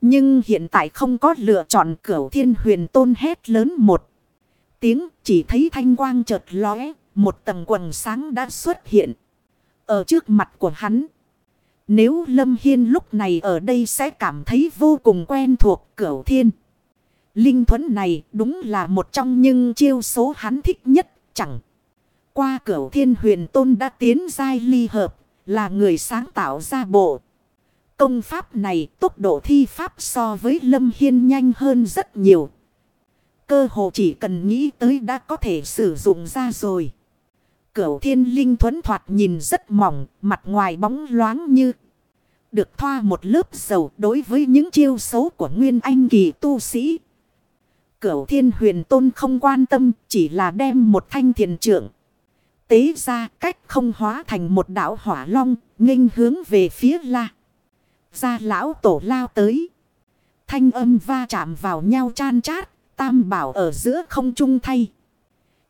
Nhưng hiện tại không có lựa chọn cửu thiên huyền tôn hét lớn một. Tiếng chỉ thấy thanh quang chợt lóe, một tầng quần sáng đã xuất hiện. Ở trước mặt của hắn. Nếu Lâm Hiên lúc này ở đây sẽ cảm thấy vô cùng quen thuộc cửu thiên. Linh thuẫn này đúng là một trong những chiêu số hắn thích nhất, chẳng. Qua cửu thiên huyền tôn đã tiến giai ly hợp, là người sáng tạo ra bộ. Công pháp này tốc độ thi pháp so với Lâm Hiên nhanh hơn rất nhiều. Cơ hồ chỉ cần nghĩ tới đã có thể sử dụng ra rồi. Cửu thiên linh thuẫn thoạt nhìn rất mỏng, mặt ngoài bóng loáng như được thoa một lớp dầu đối với những chiêu xấu của Nguyên Anh kỳ tu sĩ. Cửu thiên huyền tôn không quan tâm, chỉ là đem một thanh thiền trượng. Tế ra cách không hóa thành một đảo hỏa long, nghênh hướng về phía la. Ra lão tổ lao tới. Thanh âm va chạm vào nhau chan chát, tam bảo ở giữa không trung thay.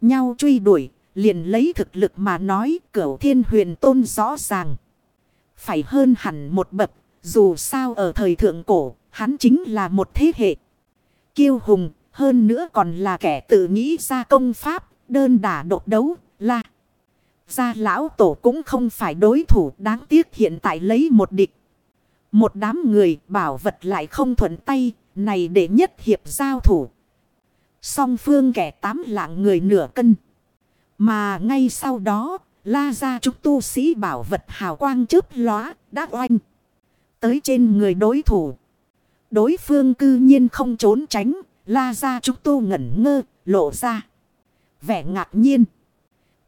Nhau truy đuổi, liền lấy thực lực mà nói cửu thiên huyền tôn rõ ràng. Phải hơn hẳn một bậc, dù sao ở thời thượng cổ, hắn chính là một thế hệ. Kiêu hùng, hơn nữa còn là kẻ tự nghĩ ra công pháp, đơn đả độc đấu, là. Gia lão tổ cũng không phải đối thủ đáng tiếc hiện tại lấy một địch. Một đám người bảo vật lại không thuận tay, này để nhất hiệp giao thủ. Song phương kẻ tám lạng người nửa cân. Mà ngay sau đó, la ra chúng tu sĩ bảo vật hào quang chớp lóa, đã oanh. Tới trên người đối thủ. Đối phương cư nhiên không trốn tránh, la ra chúng tu ngẩn ngơ, lộ ra. Vẻ ngạc nhiên.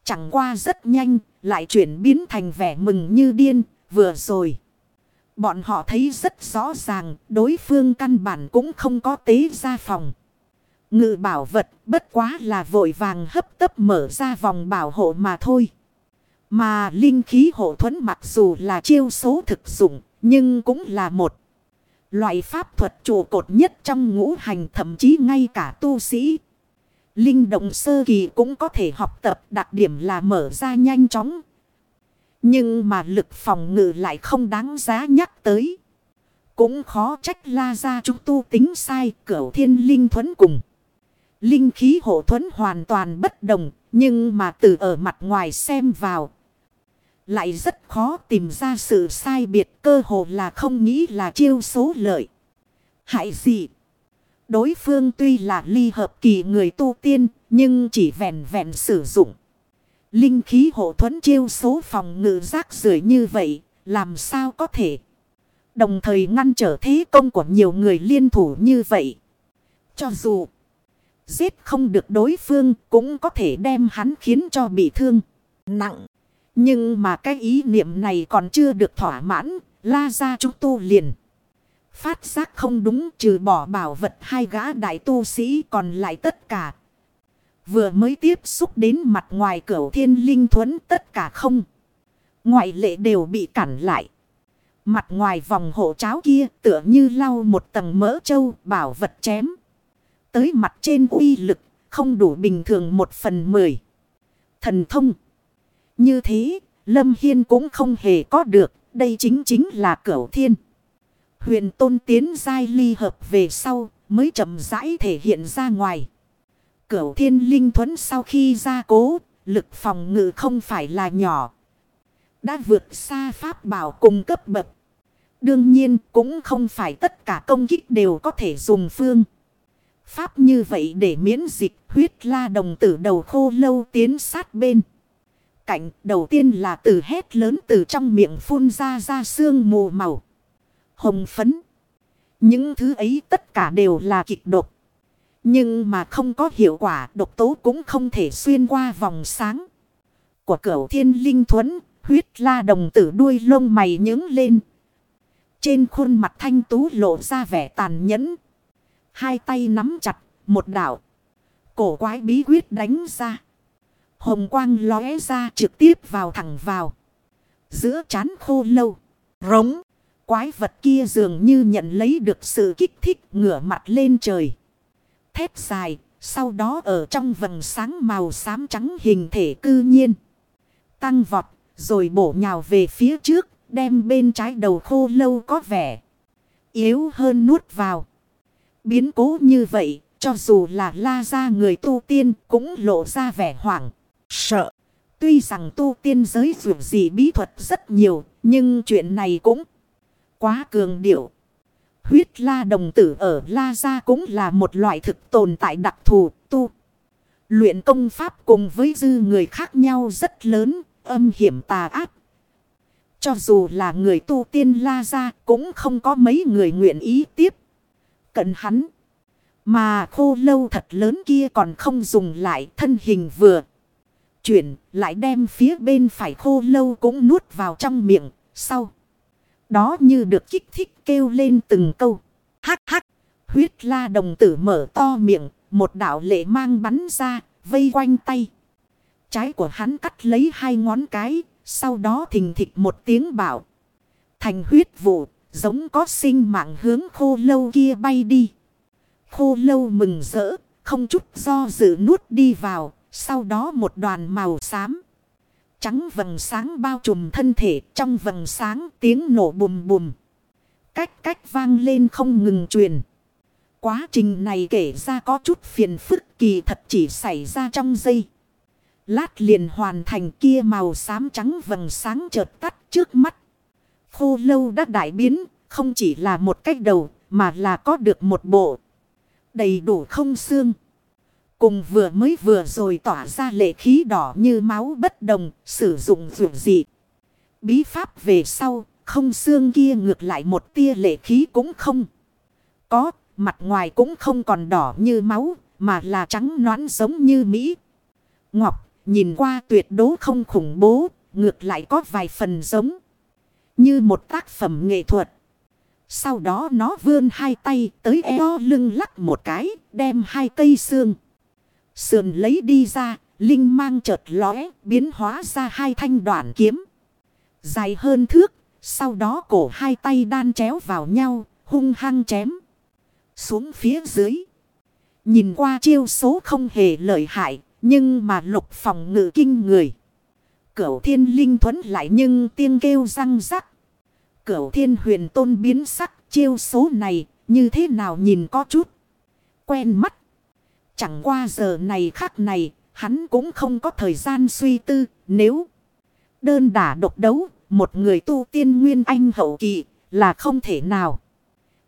Chẳng qua rất nhanh, lại chuyển biến thành vẻ mừng như điên, vừa rồi. Bọn họ thấy rất rõ ràng đối phương căn bản cũng không có tế ra phòng. Ngự bảo vật, bất quá là vội vàng hấp tấp mở ra vòng bảo hộ mà thôi. Mà linh khí hộ thuẫn mặc dù là chiêu số thực dụng, nhưng cũng là một loại pháp thuật trụ cột nhất trong ngũ hành, thậm chí ngay cả tu sĩ. Linh động sơ kỳ cũng có thể học tập, đặc điểm là mở ra nhanh chóng. Nhưng mà lực phòng ngự lại không đáng giá nhắc tới. Cũng khó trách la ra chúng tu tính sai, cửu thiên linh thuẫn cùng. Linh khí hộ thuẫn hoàn toàn bất đồng. Nhưng mà từ ở mặt ngoài xem vào. Lại rất khó tìm ra sự sai biệt cơ hồ là không nghĩ là chiêu số lợi. Hại gì? Đối phương tuy là ly hợp kỳ người tu tiên, nhưng chỉ vẹn vẹn sử dụng. Linh khí hộ thuẫn chiêu số phòng ngự rác rưởi như vậy, làm sao có thể? Đồng thời ngăn trở thế công của nhiều người liên thủ như vậy. Cho dù giết không được đối phương cũng có thể đem hắn khiến cho bị thương nặng. Nhưng mà cái ý niệm này còn chưa được thỏa mãn, la ra chúng tu liền. Phát giác không đúng trừ bỏ bảo vật hai gã đại tu sĩ còn lại tất cả. Vừa mới tiếp xúc đến mặt ngoài cửa thiên linh thuẫn tất cả không. Ngoại lệ đều bị cản lại. Mặt ngoài vòng hộ cháo kia tựa như lau một tầng mỡ trâu bảo vật chém. Tới mặt trên uy lực không đủ bình thường một phần mười. Thần thông. Như thế Lâm Hiên cũng không hề có được. Đây chính chính là cửu thiên. Huyền tôn tiến giai ly hợp về sau mới chậm rãi thể hiện ra ngoài. Cửu thiên linh thuẫn sau khi ra cố, lực phòng ngự không phải là nhỏ. Đã vượt xa pháp bảo cùng cấp bậc. Đương nhiên cũng không phải tất cả công kích đều có thể dùng phương. Pháp như vậy để miễn dịch huyết la đồng tử đầu khô lâu tiến sát bên. Cạnh đầu tiên là từ hét lớn từ trong miệng phun ra ra xương mù màu hồng phấn. Những thứ ấy tất cả đều là kịch độc. Nhưng mà không có hiệu quả độc tố cũng không thể xuyên qua vòng sáng. Của cửu thiên linh thuẫn, huyết la đồng tử đuôi lông mày nhướng lên. Trên khuôn mặt thanh tú lộ ra vẻ tàn nhẫn. Hai tay nắm chặt, một đảo. Cổ quái bí quyết đánh ra. Hồng quang lóe ra trực tiếp vào thẳng vào. Giữa chán khô lâu. Rống. Quái vật kia dường như nhận lấy được sự kích thích ngửa mặt lên trời. Thép dài, sau đó ở trong vầng sáng màu xám trắng hình thể cư nhiên. Tăng vọt, rồi bổ nhào về phía trước, đem bên trái đầu khô lâu có vẻ. Yếu hơn nuốt vào. Biến cố như vậy, cho dù là la ra người tu tiên cũng lộ ra vẻ hoảng, sợ. Tuy rằng tu tiên giới dù gì bí thuật rất nhiều, nhưng chuyện này cũng quá cường điệu. Huyết la đồng tử ở la gia cũng là một loại thực tồn tại đặc thù tu. Luyện công pháp cùng với dư người khác nhau rất lớn, âm hiểm tà ác. Cho dù là người tu tiên la gia cũng không có mấy người nguyện ý tiếp. Cận hắn. Mà khô lâu thật lớn kia còn không dùng lại thân hình vừa. Chuyển lại đem phía bên phải khô lâu cũng nuốt vào trong miệng. Sau. Đó như được kích thích kêu lên từng câu. Hắc hắc. Huyết la đồng tử mở to miệng. Một đạo lệ mang bắn ra. Vây quanh tay. Trái của hắn cắt lấy hai ngón cái. Sau đó thình thịch một tiếng bảo. Thành huyết vụ. Giống có sinh mạng hướng khô lâu kia bay đi. Khô lâu mừng rỡ. Không chút do dự nuốt đi vào. Sau đó một đoàn màu xám trắng vầng sáng bao trùm thân thể, trong vầng sáng tiếng nổ bùm bùm. Cách cách vang lên không ngừng truyền. Quá trình này kể ra có chút phiền phức kỳ thật chỉ xảy ra trong giây. Lát liền hoàn thành kia màu xám trắng vầng sáng chợt tắt trước mắt. Khô lâu đã đại biến, không chỉ là một cách đầu, mà là có được một bộ. Đầy đủ không xương. Cùng vừa mới vừa rồi tỏa ra lệ khí đỏ như máu bất đồng, sử dụng dù gì. Bí pháp về sau, không xương kia ngược lại một tia lệ khí cũng không. Có, mặt ngoài cũng không còn đỏ như máu, mà là trắng noãn giống như Mỹ. Ngọc, nhìn qua tuyệt đố không khủng bố, ngược lại có vài phần giống. Như một tác phẩm nghệ thuật. Sau đó nó vươn hai tay tới eo lưng lắc một cái, đem hai cây xương. Sườn lấy đi ra, linh mang chợt lóe, biến hóa ra hai thanh đoạn kiếm. Dài hơn thước, sau đó cổ hai tay đan chéo vào nhau, hung hăng chém. Xuống phía dưới. Nhìn qua chiêu số không hề lợi hại, nhưng mà lục phòng ngự kinh người. Cửu thiên linh thuẫn lại nhưng tiên kêu răng rắc. Cửu thiên huyền tôn biến sắc, chiêu số này như thế nào nhìn có chút. Quen mắt. Chẳng qua giờ này khác này, hắn cũng không có thời gian suy tư, nếu đơn đả độc đấu, một người tu tiên nguyên anh hậu kỳ là không thể nào.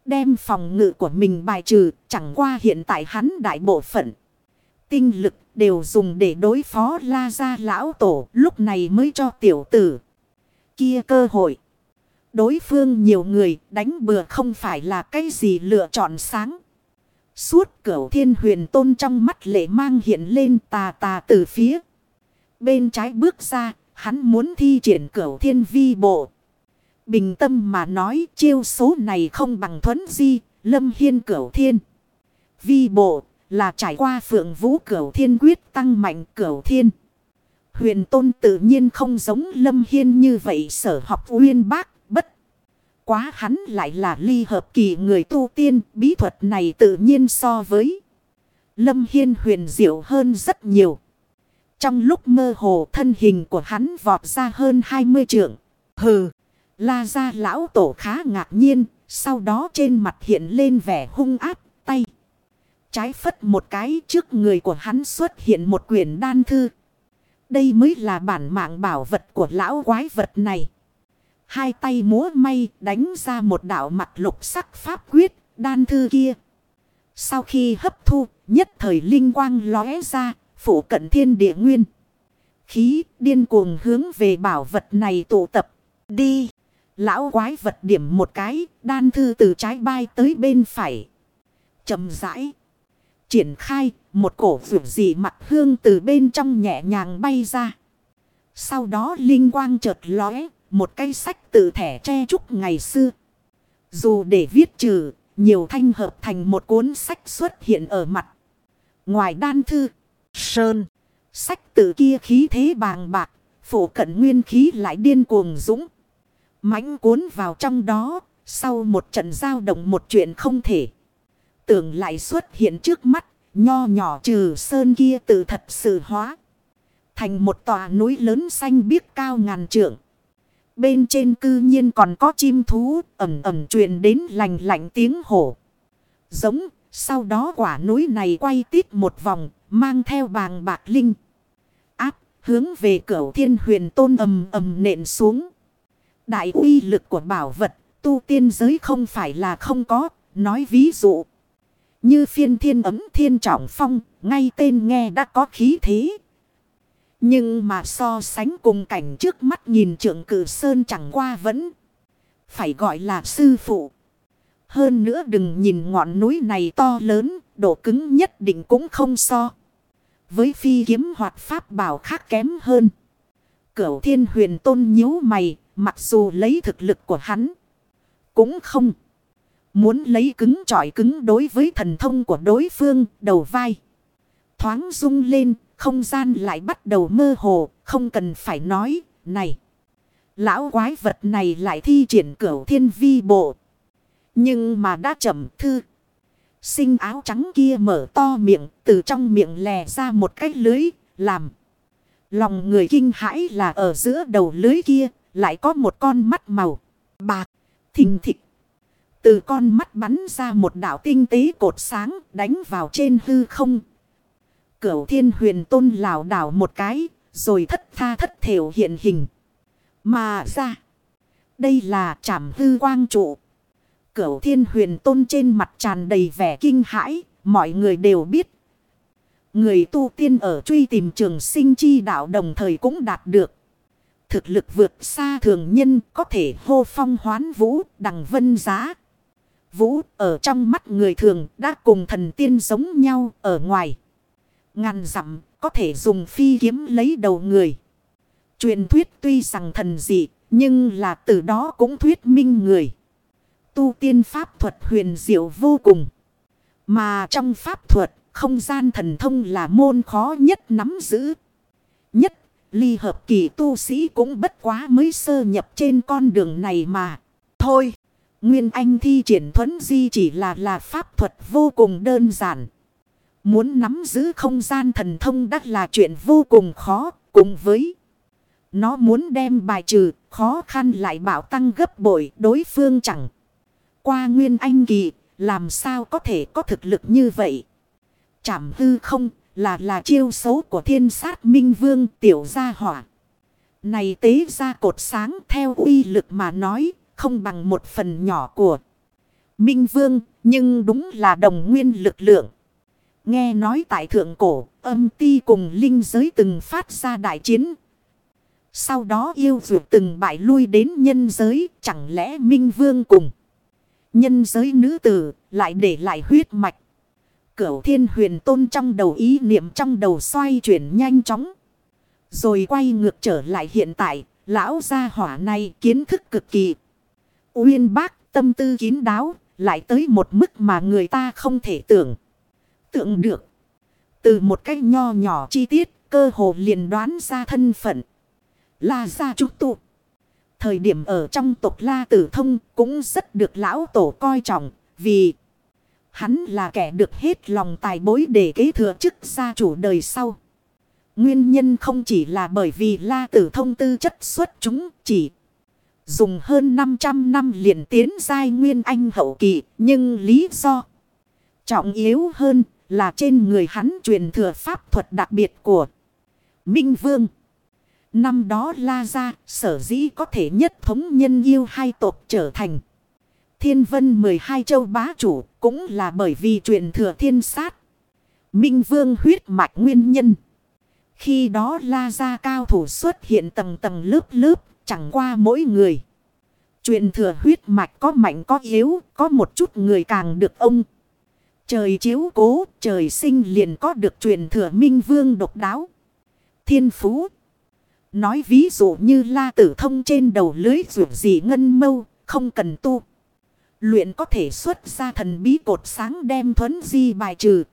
Đem phòng ngự của mình bài trừ, chẳng qua hiện tại hắn đại bộ phận. Tinh lực đều dùng để đối phó la gia lão tổ lúc này mới cho tiểu tử. Kia cơ hội. Đối phương nhiều người đánh bừa không phải là cái gì lựa chọn sáng. Suốt cửu thiên huyền tôn trong mắt lệ mang hiện lên tà tà từ phía. Bên trái bước ra, hắn muốn thi triển cửu thiên vi bộ. Bình tâm mà nói chiêu số này không bằng thuấn di, lâm hiên cửu thiên. Vi bộ là trải qua phượng vũ cửu thiên quyết tăng mạnh cửu thiên. Huyền tôn tự nhiên không giống lâm hiên như vậy sở học uyên bác quá hắn lại là ly hợp kỳ người tu tiên, bí thuật này tự nhiên so với Lâm Hiên huyền diệu hơn rất nhiều. Trong lúc mơ hồ thân hình của hắn vọt ra hơn 20 trượng. Hừ, la ra lão tổ khá ngạc nhiên, sau đó trên mặt hiện lên vẻ hung áp, tay. Trái phất một cái trước người của hắn xuất hiện một quyển đan thư. Đây mới là bản mạng bảo vật của lão quái vật này. Hai tay múa may đánh ra một đạo mặt lục sắc pháp quyết, đan thư kia. Sau khi hấp thu, nhất thời linh quang lóe ra, phủ cận thiên địa nguyên. Khí điên cuồng hướng về bảo vật này tụ tập. Đi! Lão quái vật điểm một cái, đan thư từ trái bay tới bên phải. chậm rãi. Triển khai, một cổ vượt dị mặt hương từ bên trong nhẹ nhàng bay ra. Sau đó linh quang chợt lóe, một cây sách tự thẻ tre trúc ngày xưa. Dù để viết trừ, nhiều thanh hợp thành một cuốn sách xuất hiện ở mặt. Ngoài đan thư, sơn, sách tự kia khí thế bàng bạc, phủ cận nguyên khí lại điên cuồng dũng. mãnh cuốn vào trong đó, sau một trận giao động một chuyện không thể. Tưởng lại xuất hiện trước mắt, nho nhỏ trừ sơn kia tự thật sự hóa. Thành một tòa núi lớn xanh biếc cao ngàn trượng. Bên trên cư nhiên còn có chim thú ẩm ẩm truyền đến lành lạnh tiếng hổ. Giống, sau đó quả núi này quay tít một vòng, mang theo bàng bạc linh. Áp, hướng về cửa thiên huyền tôn ầm ầm nện xuống. Đại uy lực của bảo vật, tu tiên giới không phải là không có, nói ví dụ. Như phiên thiên ấm thiên trọng phong, ngay tên nghe đã có khí thế. Nhưng mà so sánh cùng cảnh trước mắt nhìn trượng cử sơn chẳng qua vẫn phải gọi là sư phụ. Hơn nữa đừng nhìn ngọn núi này to lớn, độ cứng nhất định cũng không so. Với phi kiếm hoạt pháp bảo khác kém hơn. Cửu thiên huyền tôn nhíu mày, mặc dù lấy thực lực của hắn, cũng không. Muốn lấy cứng trọi cứng đối với thần thông của đối phương, đầu vai. Thoáng rung lên, không gian lại bắt đầu mơ hồ, không cần phải nói, này. Lão quái vật này lại thi triển cửu thiên vi bộ. Nhưng mà đã chậm thư. Sinh áo trắng kia mở to miệng, từ trong miệng lè ra một cái lưới, làm. Lòng người kinh hãi là ở giữa đầu lưới kia, lại có một con mắt màu bạc, thình thịch. Từ con mắt bắn ra một đạo tinh tế cột sáng đánh vào trên hư không, Cửu thiên huyền tôn lảo đảo một cái, rồi thất tha thất thểu hiện hình. Mà ra, đây là trảm hư quang trụ. Cửu thiên huyền tôn trên mặt tràn đầy vẻ kinh hãi, mọi người đều biết. Người tu tiên ở truy tìm trường sinh chi đạo đồng thời cũng đạt được. Thực lực vượt xa thường nhân có thể hô phong hoán vũ đằng vân giá. Vũ ở trong mắt người thường đã cùng thần tiên giống nhau ở ngoài. Ngàn dặm có thể dùng phi kiếm lấy đầu người. Truyền thuyết tuy rằng thần dị Nhưng là từ đó cũng thuyết minh người. Tu tiên pháp thuật huyền diệu vô cùng. Mà trong pháp thuật, không gian thần thông là môn khó nhất nắm giữ. Nhất, ly hợp kỳ tu sĩ cũng bất quá mới sơ nhập trên con đường này mà. Thôi, Nguyên Anh thi triển thuấn di chỉ là là pháp thuật vô cùng đơn giản. Muốn nắm giữ không gian thần thông đắt là chuyện vô cùng khó, cùng với nó muốn đem bài trừ, khó khăn lại bảo tăng gấp bội đối phương chẳng. Qua Nguyên Anh kỳ, làm sao có thể có thực lực như vậy? Chảm hư không là là chiêu xấu của thiên sát minh vương tiểu gia hỏa. Này tế ra cột sáng theo uy lực mà nói không bằng một phần nhỏ của minh vương, nhưng đúng là đồng nguyên lực lượng. Nghe nói tại thượng cổ, âm ti cùng linh giới từng phát ra đại chiến. Sau đó yêu dược từng bại lui đến nhân giới, chẳng lẽ minh vương cùng. Nhân giới nữ tử lại để lại huyết mạch. Cửu thiên huyền tôn trong đầu ý niệm trong đầu xoay chuyển nhanh chóng. Rồi quay ngược trở lại hiện tại. Lão gia hỏa này kiến thức cực kỳ. Uyên bác, tâm tư kín đáo. Lại tới một mức mà người ta không thể tưởng. Tượng được. Từ một cách nho nhỏ chi tiết. Cơ hồ liền đoán ra thân phận. La gia trúc tụ. Thời điểm ở trong tộc La Tử Thông cũng rất được lão tổ coi trọng. Vì hắn là kẻ được hết lòng tài bối để kế thừa chức gia chủ đời sau. Nguyên nhân không chỉ là bởi vì La Tử Thông tư chất xuất chúng, chỉ dùng hơn 500 năm liền tiến giai Nguyên Anh hậu kỳ. Nhưng lý do trọng yếu hơn là trên người hắn truyền thừa pháp thuật đặc biệt của Minh Vương. Năm đó La Gia, sở dĩ có thể nhất thống nhân yêu hai tộc trở thành thiên vân 12 châu bá chủ cũng là bởi vì truyền thừa thiên sát. Minh Vương huyết mạch nguyên nhân. Khi đó La Gia cao thủ xuất hiện tầng tầng lớp lớp chẳng qua mỗi người. Truyền thừa huyết mạch có mạnh có yếu, có một chút người càng được ông. Trời chiếu cố, trời sinh liền có được truyền thừa minh vương độc đáo. Thiên phú. Nói ví dụ như la tử thông trên đầu lưới rượu gì ngân mâu, không cần tu. Luyện có thể xuất ra thần bí cột sáng đem thuấn di bài trừ.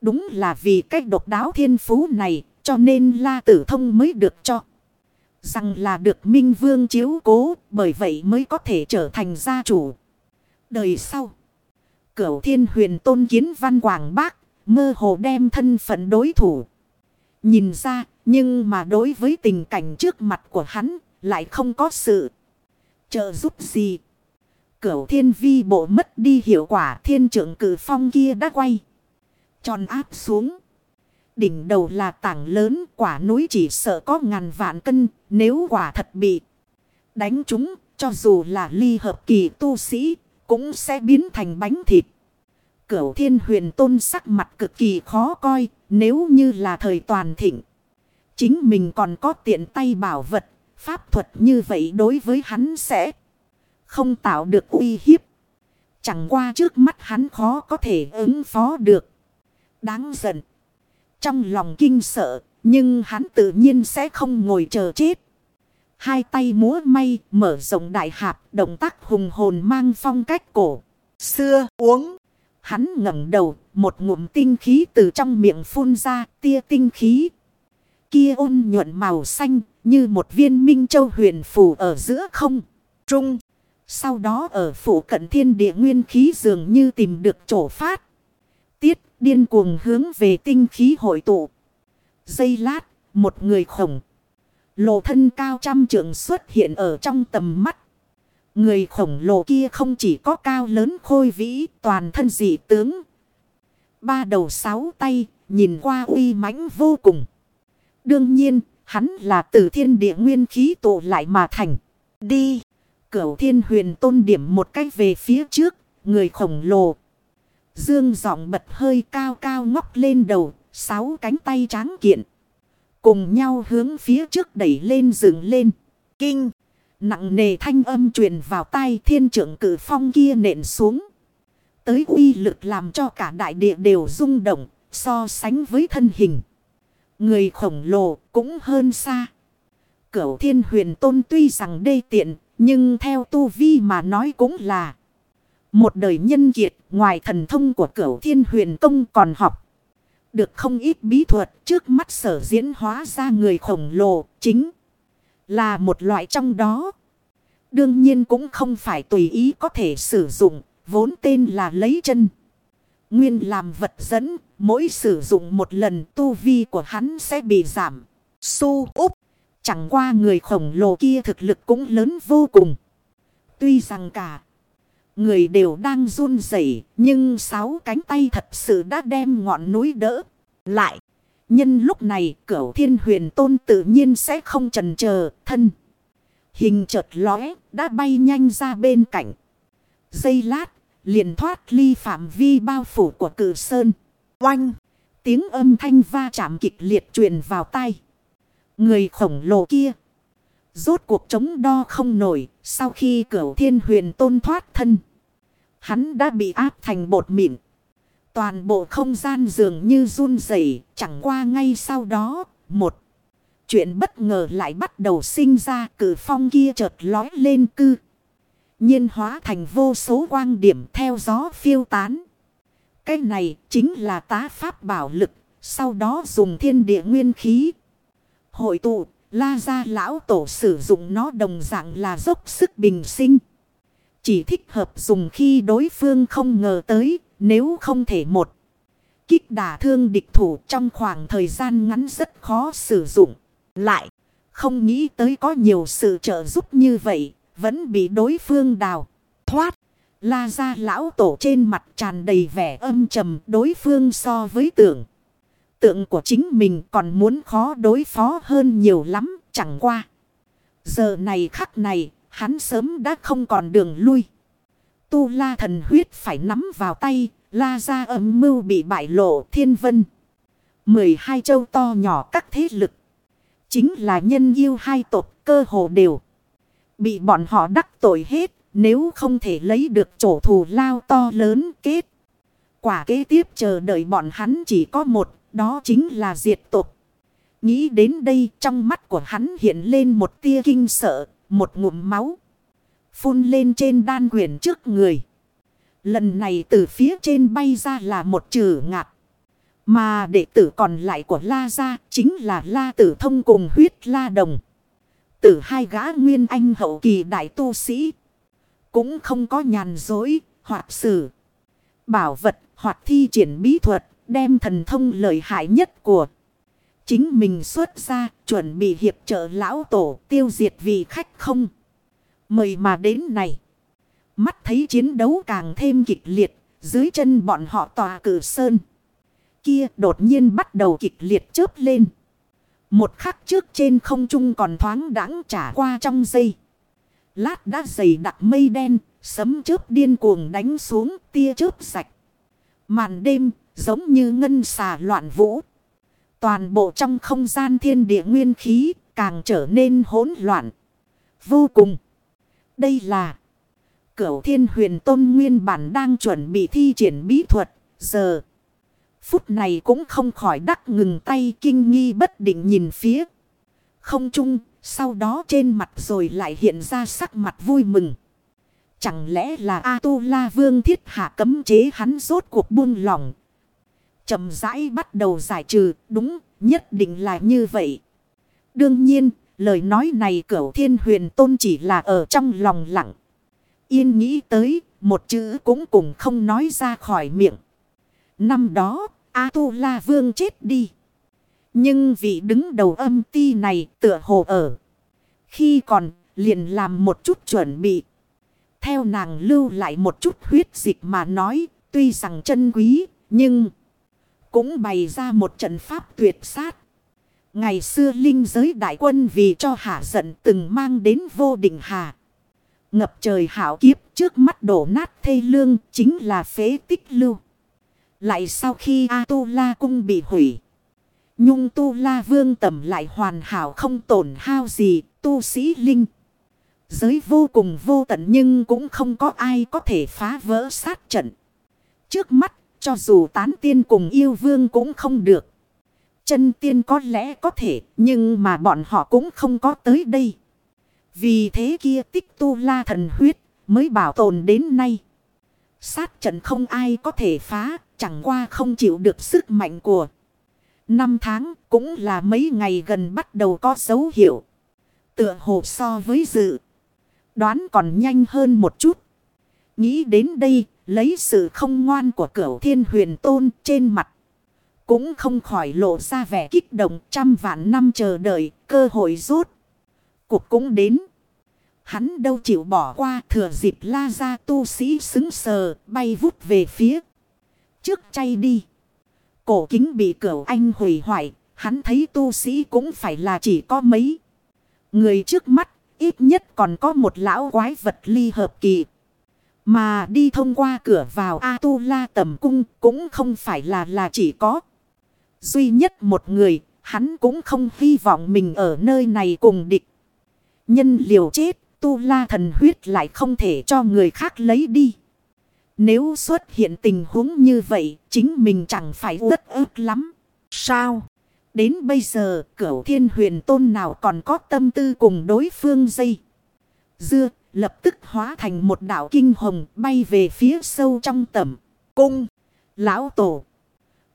Đúng là vì cách độc đáo thiên phú này, cho nên la tử thông mới được cho. Rằng là được minh vương chiếu cố, bởi vậy mới có thể trở thành gia chủ. Đời sau, cửu thiên huyền tôn kiến văn quảng bác, mơ hồ đem thân phận đối thủ. Nhìn ra, nhưng mà đối với tình cảnh trước mặt của hắn, lại không có sự trợ giúp gì. Cửu thiên vi bộ mất đi hiệu quả thiên trưởng cử phong kia đã quay. Tròn áp xuống. Đỉnh đầu là tảng lớn quả núi chỉ sợ có ngàn vạn cân nếu quả thật bị đánh chúng cho dù là ly hợp kỳ tu sĩ cũng sẽ biến thành bánh thịt. Cửu thiên huyền tôn sắc mặt cực kỳ khó coi nếu như là thời toàn thịnh. Chính mình còn có tiện tay bảo vật, pháp thuật như vậy đối với hắn sẽ không tạo được uy hiếp. Chẳng qua trước mắt hắn khó có thể ứng phó được. Đáng giận. Trong lòng kinh sợ, nhưng hắn tự nhiên sẽ không ngồi chờ chết. Hai tay múa may, mở rộng đại hạp, động tác hùng hồn mang phong cách cổ. Xưa, uống. Hắn ngẩng đầu, một ngụm tinh khí từ trong miệng phun ra, tia tinh khí. Kia ôn nhuận màu xanh, như một viên minh châu huyền phù ở giữa không. Trung. Sau đó ở phủ cận thiên địa nguyên khí dường như tìm được chỗ phát. Điên cuồng hướng về tinh khí hội tụ. Giây lát, một người khổng. Lồ thân cao trăm trượng xuất hiện ở trong tầm mắt. Người khổng lồ kia không chỉ có cao lớn khôi vĩ, toàn thân dị tướng. Ba đầu sáu tay, nhìn qua uy mãnh vô cùng. Đương nhiên, hắn là từ thiên địa nguyên khí tụ lại mà thành. Đi! Cửu thiên huyền tôn điểm một cách về phía trước, người khổng lồ. Dương giọng bật hơi cao cao ngóc lên đầu, sáu cánh tay tráng kiện. Cùng nhau hướng phía trước đẩy lên dựng lên. Kinh! Nặng nề thanh âm truyền vào tai thiên trưởng cử phong kia nện xuống. Tới uy lực làm cho cả đại địa đều rung động, so sánh với thân hình. Người khổng lồ cũng hơn xa. Cửu thiên huyền tôn tuy rằng đê tiện, nhưng theo tu vi mà nói cũng là một đời nhân kiệt ngoài thần thông của cửu thiên huyền công còn học. Được không ít bí thuật trước mắt sở diễn hóa ra người khổng lồ chính là một loại trong đó. Đương nhiên cũng không phải tùy ý có thể sử dụng, vốn tên là lấy chân. Nguyên làm vật dẫn, mỗi sử dụng một lần tu vi của hắn sẽ bị giảm. Su úp, chẳng qua người khổng lồ kia thực lực cũng lớn vô cùng. Tuy rằng cả người đều đang run rẩy, nhưng sáu cánh tay thật sự đã đem ngọn núi đỡ lại. Nhân lúc này, cửu thiên huyền tôn tự nhiên sẽ không trần chờ thân. Hình chợt lóe, đã bay nhanh ra bên cạnh. Giây lát, liền thoát ly phạm vi bao phủ của cử sơn. Oanh! Tiếng âm thanh va chạm kịch liệt truyền vào tai. Người khổng lồ kia. Rốt cuộc chống đo không nổi. Sau khi cửu thiên huyền tôn thoát thân. Hắn đã bị áp thành bột mịn. Toàn bộ không gian dường như run rẩy Chẳng qua ngay sau đó. Một. Chuyện bất ngờ lại bắt đầu sinh ra. Cử phong kia chợt lói lên cư nhiên hóa thành vô số quang điểm theo gió phiêu tán. Cái này chính là tá pháp bảo lực, sau đó dùng thiên địa nguyên khí. Hội tụ, la ra lão tổ sử dụng nó đồng dạng là dốc sức bình sinh. Chỉ thích hợp dùng khi đối phương không ngờ tới, nếu không thể một. Kích đả thương địch thủ trong khoảng thời gian ngắn rất khó sử dụng. Lại, không nghĩ tới có nhiều sự trợ giúp như vậy, vẫn bị đối phương đào. Thoát. La ra lão tổ trên mặt tràn đầy vẻ âm trầm đối phương so với tưởng. Tượng của chính mình còn muốn khó đối phó hơn nhiều lắm, chẳng qua. Giờ này khắc này, hắn sớm đã không còn đường lui. Tu la thần huyết phải nắm vào tay, la ra âm mưu bị bại lộ thiên vân. 12 châu to nhỏ các thế lực. Chính là nhân yêu hai tộc cơ hồ đều. Bị bọn họ đắc tội hết. Nếu không thể lấy được chỗ thù lao to lớn kết. Quả kế tiếp chờ đợi bọn hắn chỉ có một. Đó chính là diệt tộc. Nghĩ đến đây trong mắt của hắn hiện lên một tia kinh sợ. Một ngụm máu. Phun lên trên đan quyển trước người. Lần này từ phía trên bay ra là một chữ ngạc. Mà đệ tử còn lại của La Gia chính là La Tử Thông cùng huyết La Đồng tử hai gã nguyên anh hậu kỳ đại tu sĩ. Cũng không có nhàn dối, hoặc sử. Bảo vật, hoặc thi triển bí thuật, đem thần thông lợi hại nhất của. Chính mình xuất ra, chuẩn bị hiệp trợ lão tổ tiêu diệt vị khách không. Mời mà đến này. Mắt thấy chiến đấu càng thêm kịch liệt, dưới chân bọn họ tòa cử sơn. Kia đột nhiên bắt đầu kịch liệt chớp lên. Một khắc trước trên không trung còn thoáng đãng trả qua trong giây. Lát đã dày đặc mây đen, sấm chớp điên cuồng đánh xuống tia chớp sạch. Màn đêm giống như ngân xà loạn vũ. Toàn bộ trong không gian thiên địa nguyên khí càng trở nên hỗn loạn. Vô cùng. Đây là cửu thiên huyền tôn nguyên bản đang chuẩn bị thi triển bí thuật. Giờ. Phút này cũng không khỏi đắc ngừng tay kinh nghi bất định nhìn phía. Không chung, sau đó trên mặt rồi lại hiện ra sắc mặt vui mừng. Chẳng lẽ là A-tu-la vương thiết hạ cấm chế hắn rốt cuộc buông lỏng chậm rãi bắt đầu giải trừ, đúng, nhất định là như vậy. Đương nhiên, lời nói này cửu thiên huyền tôn chỉ là ở trong lòng lặng. Yên nghĩ tới, một chữ cũng cùng không nói ra khỏi miệng. Năm đó, A-tu-la vương chết đi. Nhưng vị đứng đầu âm ti này tựa hồ ở. Khi còn liền làm một chút chuẩn bị. Theo nàng lưu lại một chút huyết dịch mà nói. Tuy rằng chân quý nhưng cũng bày ra một trận pháp tuyệt sát. Ngày xưa linh giới đại quân vì cho hạ giận từng mang đến vô định hà. Ngập trời hảo kiếp trước mắt đổ nát thê lương chính là phế tích lưu. Lại sau khi A-tu-la cung bị hủy. Nhung tu-la vương tẩm lại hoàn hảo không tổn hao gì. Tu sĩ linh. Giới vô cùng vô tận nhưng cũng không có ai có thể phá vỡ sát trận. Trước mắt cho dù tán tiên cùng yêu vương cũng không được. Chân tiên có lẽ có thể, nhưng mà bọn họ cũng không có tới đây. Vì thế kia tích tu la thần huyết mới bảo tồn đến nay. Sát trận không ai có thể phá, chẳng qua không chịu được sức mạnh của. Năm tháng cũng là mấy ngày gần bắt đầu có dấu hiệu. Tựa hồ so với dự. Đoán còn nhanh hơn một chút. Nghĩ đến đây, lấy sự không ngoan của cửu thiên huyền tôn trên mặt. Cũng không khỏi lộ ra vẻ kích động trăm vạn năm chờ đợi, cơ hội rốt. Cuộc cũng đến. Hắn đâu chịu bỏ qua thừa dịp la ra tu sĩ xứng sờ, bay vút về phía. Trước chay đi. Cổ kính bị cửu anh hủy hoại, hắn thấy tu sĩ cũng phải là chỉ có mấy. Người trước mắt, ít nhất còn có một lão quái vật ly hợp kỳ. Mà đi thông qua cửa vào A-tu-la tầm cung cũng không phải là là chỉ có. Duy nhất một người, hắn cũng không hy vọng mình ở nơi này cùng địch. Nhân liều chết, tu-la thần huyết lại không thể cho người khác lấy đi. Nếu xuất hiện tình huống như vậy, chính mình chẳng phải rất ức lắm. Sao? Đến bây giờ, cửu thiên huyền tôn nào còn có tâm tư cùng đối phương dây. Dưa, lập tức hóa thành một đảo kinh hồng bay về phía sâu trong tầm. Cung, lão tổ.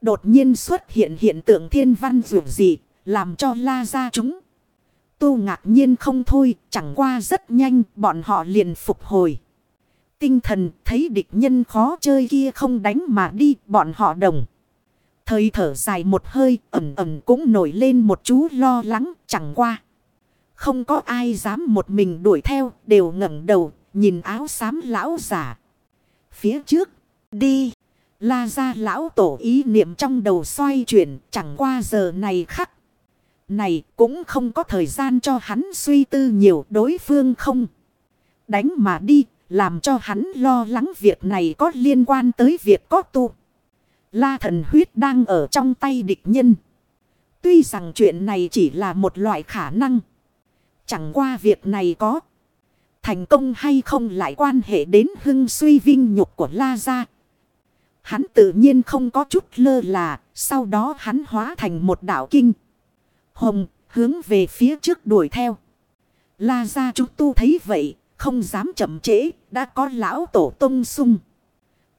Đột nhiên xuất hiện hiện tượng thiên văn rủ dị, làm cho la ra chúng. Tu ngạc nhiên không thôi, chẳng qua rất nhanh, bọn họ liền phục hồi. Tinh thần thấy địch nhân khó chơi kia không đánh mà đi, bọn họ đồng. Thời thở dài một hơi, ẩm ẩm cũng nổi lên một chú lo lắng, chẳng qua. Không có ai dám một mình đuổi theo, đều ngẩng đầu, nhìn áo xám lão giả. Phía trước, đi. La ra lão tổ ý niệm trong đầu xoay chuyển, chẳng qua giờ này khắc. Này cũng không có thời gian cho hắn suy tư nhiều đối phương không. Đánh mà đi, làm cho hắn lo lắng việc này có liên quan tới việc có tu. La thần huyết đang ở trong tay địch nhân. Tuy rằng chuyện này chỉ là một loại khả năng. Chẳng qua việc này có thành công hay không lại quan hệ đến hưng suy vinh nhục của La Gia. Hắn tự nhiên không có chút lơ là, sau đó hắn hóa thành một đạo kinh. Hồng, hướng về phía trước đuổi theo. La Gia chúng tu thấy vậy, không dám chậm trễ, đã có lão tổ tông sung.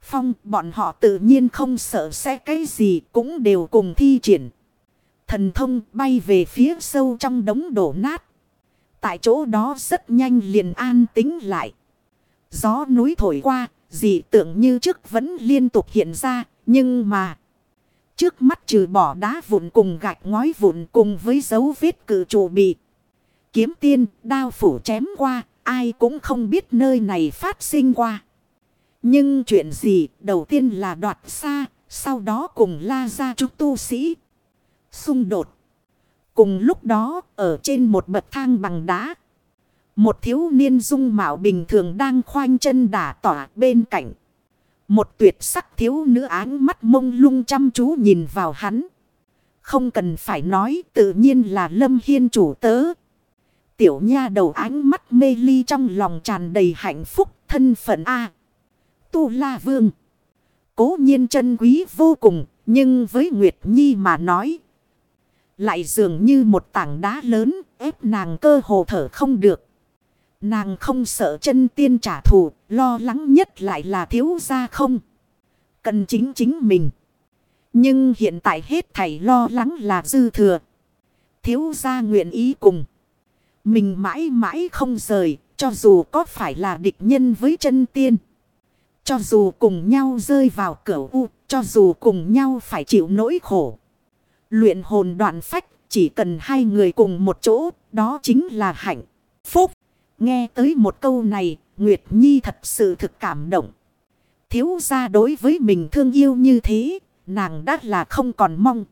Phong, bọn họ tự nhiên không sợ sẽ cái gì, cũng đều cùng thi triển. Thần thông bay về phía sâu trong đống đổ nát. Tại chỗ đó rất nhanh liền an tính lại. Gió núi thổi qua, dị tượng như trước vẫn liên tục hiện ra, nhưng mà... Trước mắt trừ bỏ đá vụn cùng gạch ngói vụn cùng với dấu vết cử trụ bị. Kiếm tiên, đao phủ chém qua, ai cũng không biết nơi này phát sinh qua. Nhưng chuyện gì đầu tiên là đoạt xa, sau đó cùng la ra chúng tu sĩ. Xung đột. Cùng lúc đó, ở trên một bậc thang bằng đá. Một thiếu niên dung mạo bình thường đang khoanh chân đả tỏa bên cạnh. Một tuyệt sắc thiếu nữ áng mắt mông lung chăm chú nhìn vào hắn. Không cần phải nói tự nhiên là lâm hiên chủ tớ. Tiểu nha đầu ánh mắt mê ly trong lòng tràn đầy hạnh phúc thân phận A. Tu La Vương. Cố nhiên chân quý vô cùng, nhưng với Nguyệt Nhi mà nói. Lại dường như một tảng đá lớn, ép nàng cơ hồ thở không được. Nàng không sợ chân tiên trả thù, lo lắng nhất lại là thiếu gia không. Cần chính chính mình. Nhưng hiện tại hết thảy lo lắng là dư thừa. Thiếu gia nguyện ý cùng. Mình mãi mãi không rời, cho dù có phải là địch nhân với chân tiên. Cho dù cùng nhau rơi vào cửa u, cho dù cùng nhau phải chịu nỗi khổ. Luyện hồn đoạn phách, chỉ cần hai người cùng một chỗ, đó chính là hạnh phúc. Nghe tới một câu này, Nguyệt Nhi thật sự thực cảm động. Thiếu ra đối với mình thương yêu như thế, nàng đã là không còn mong.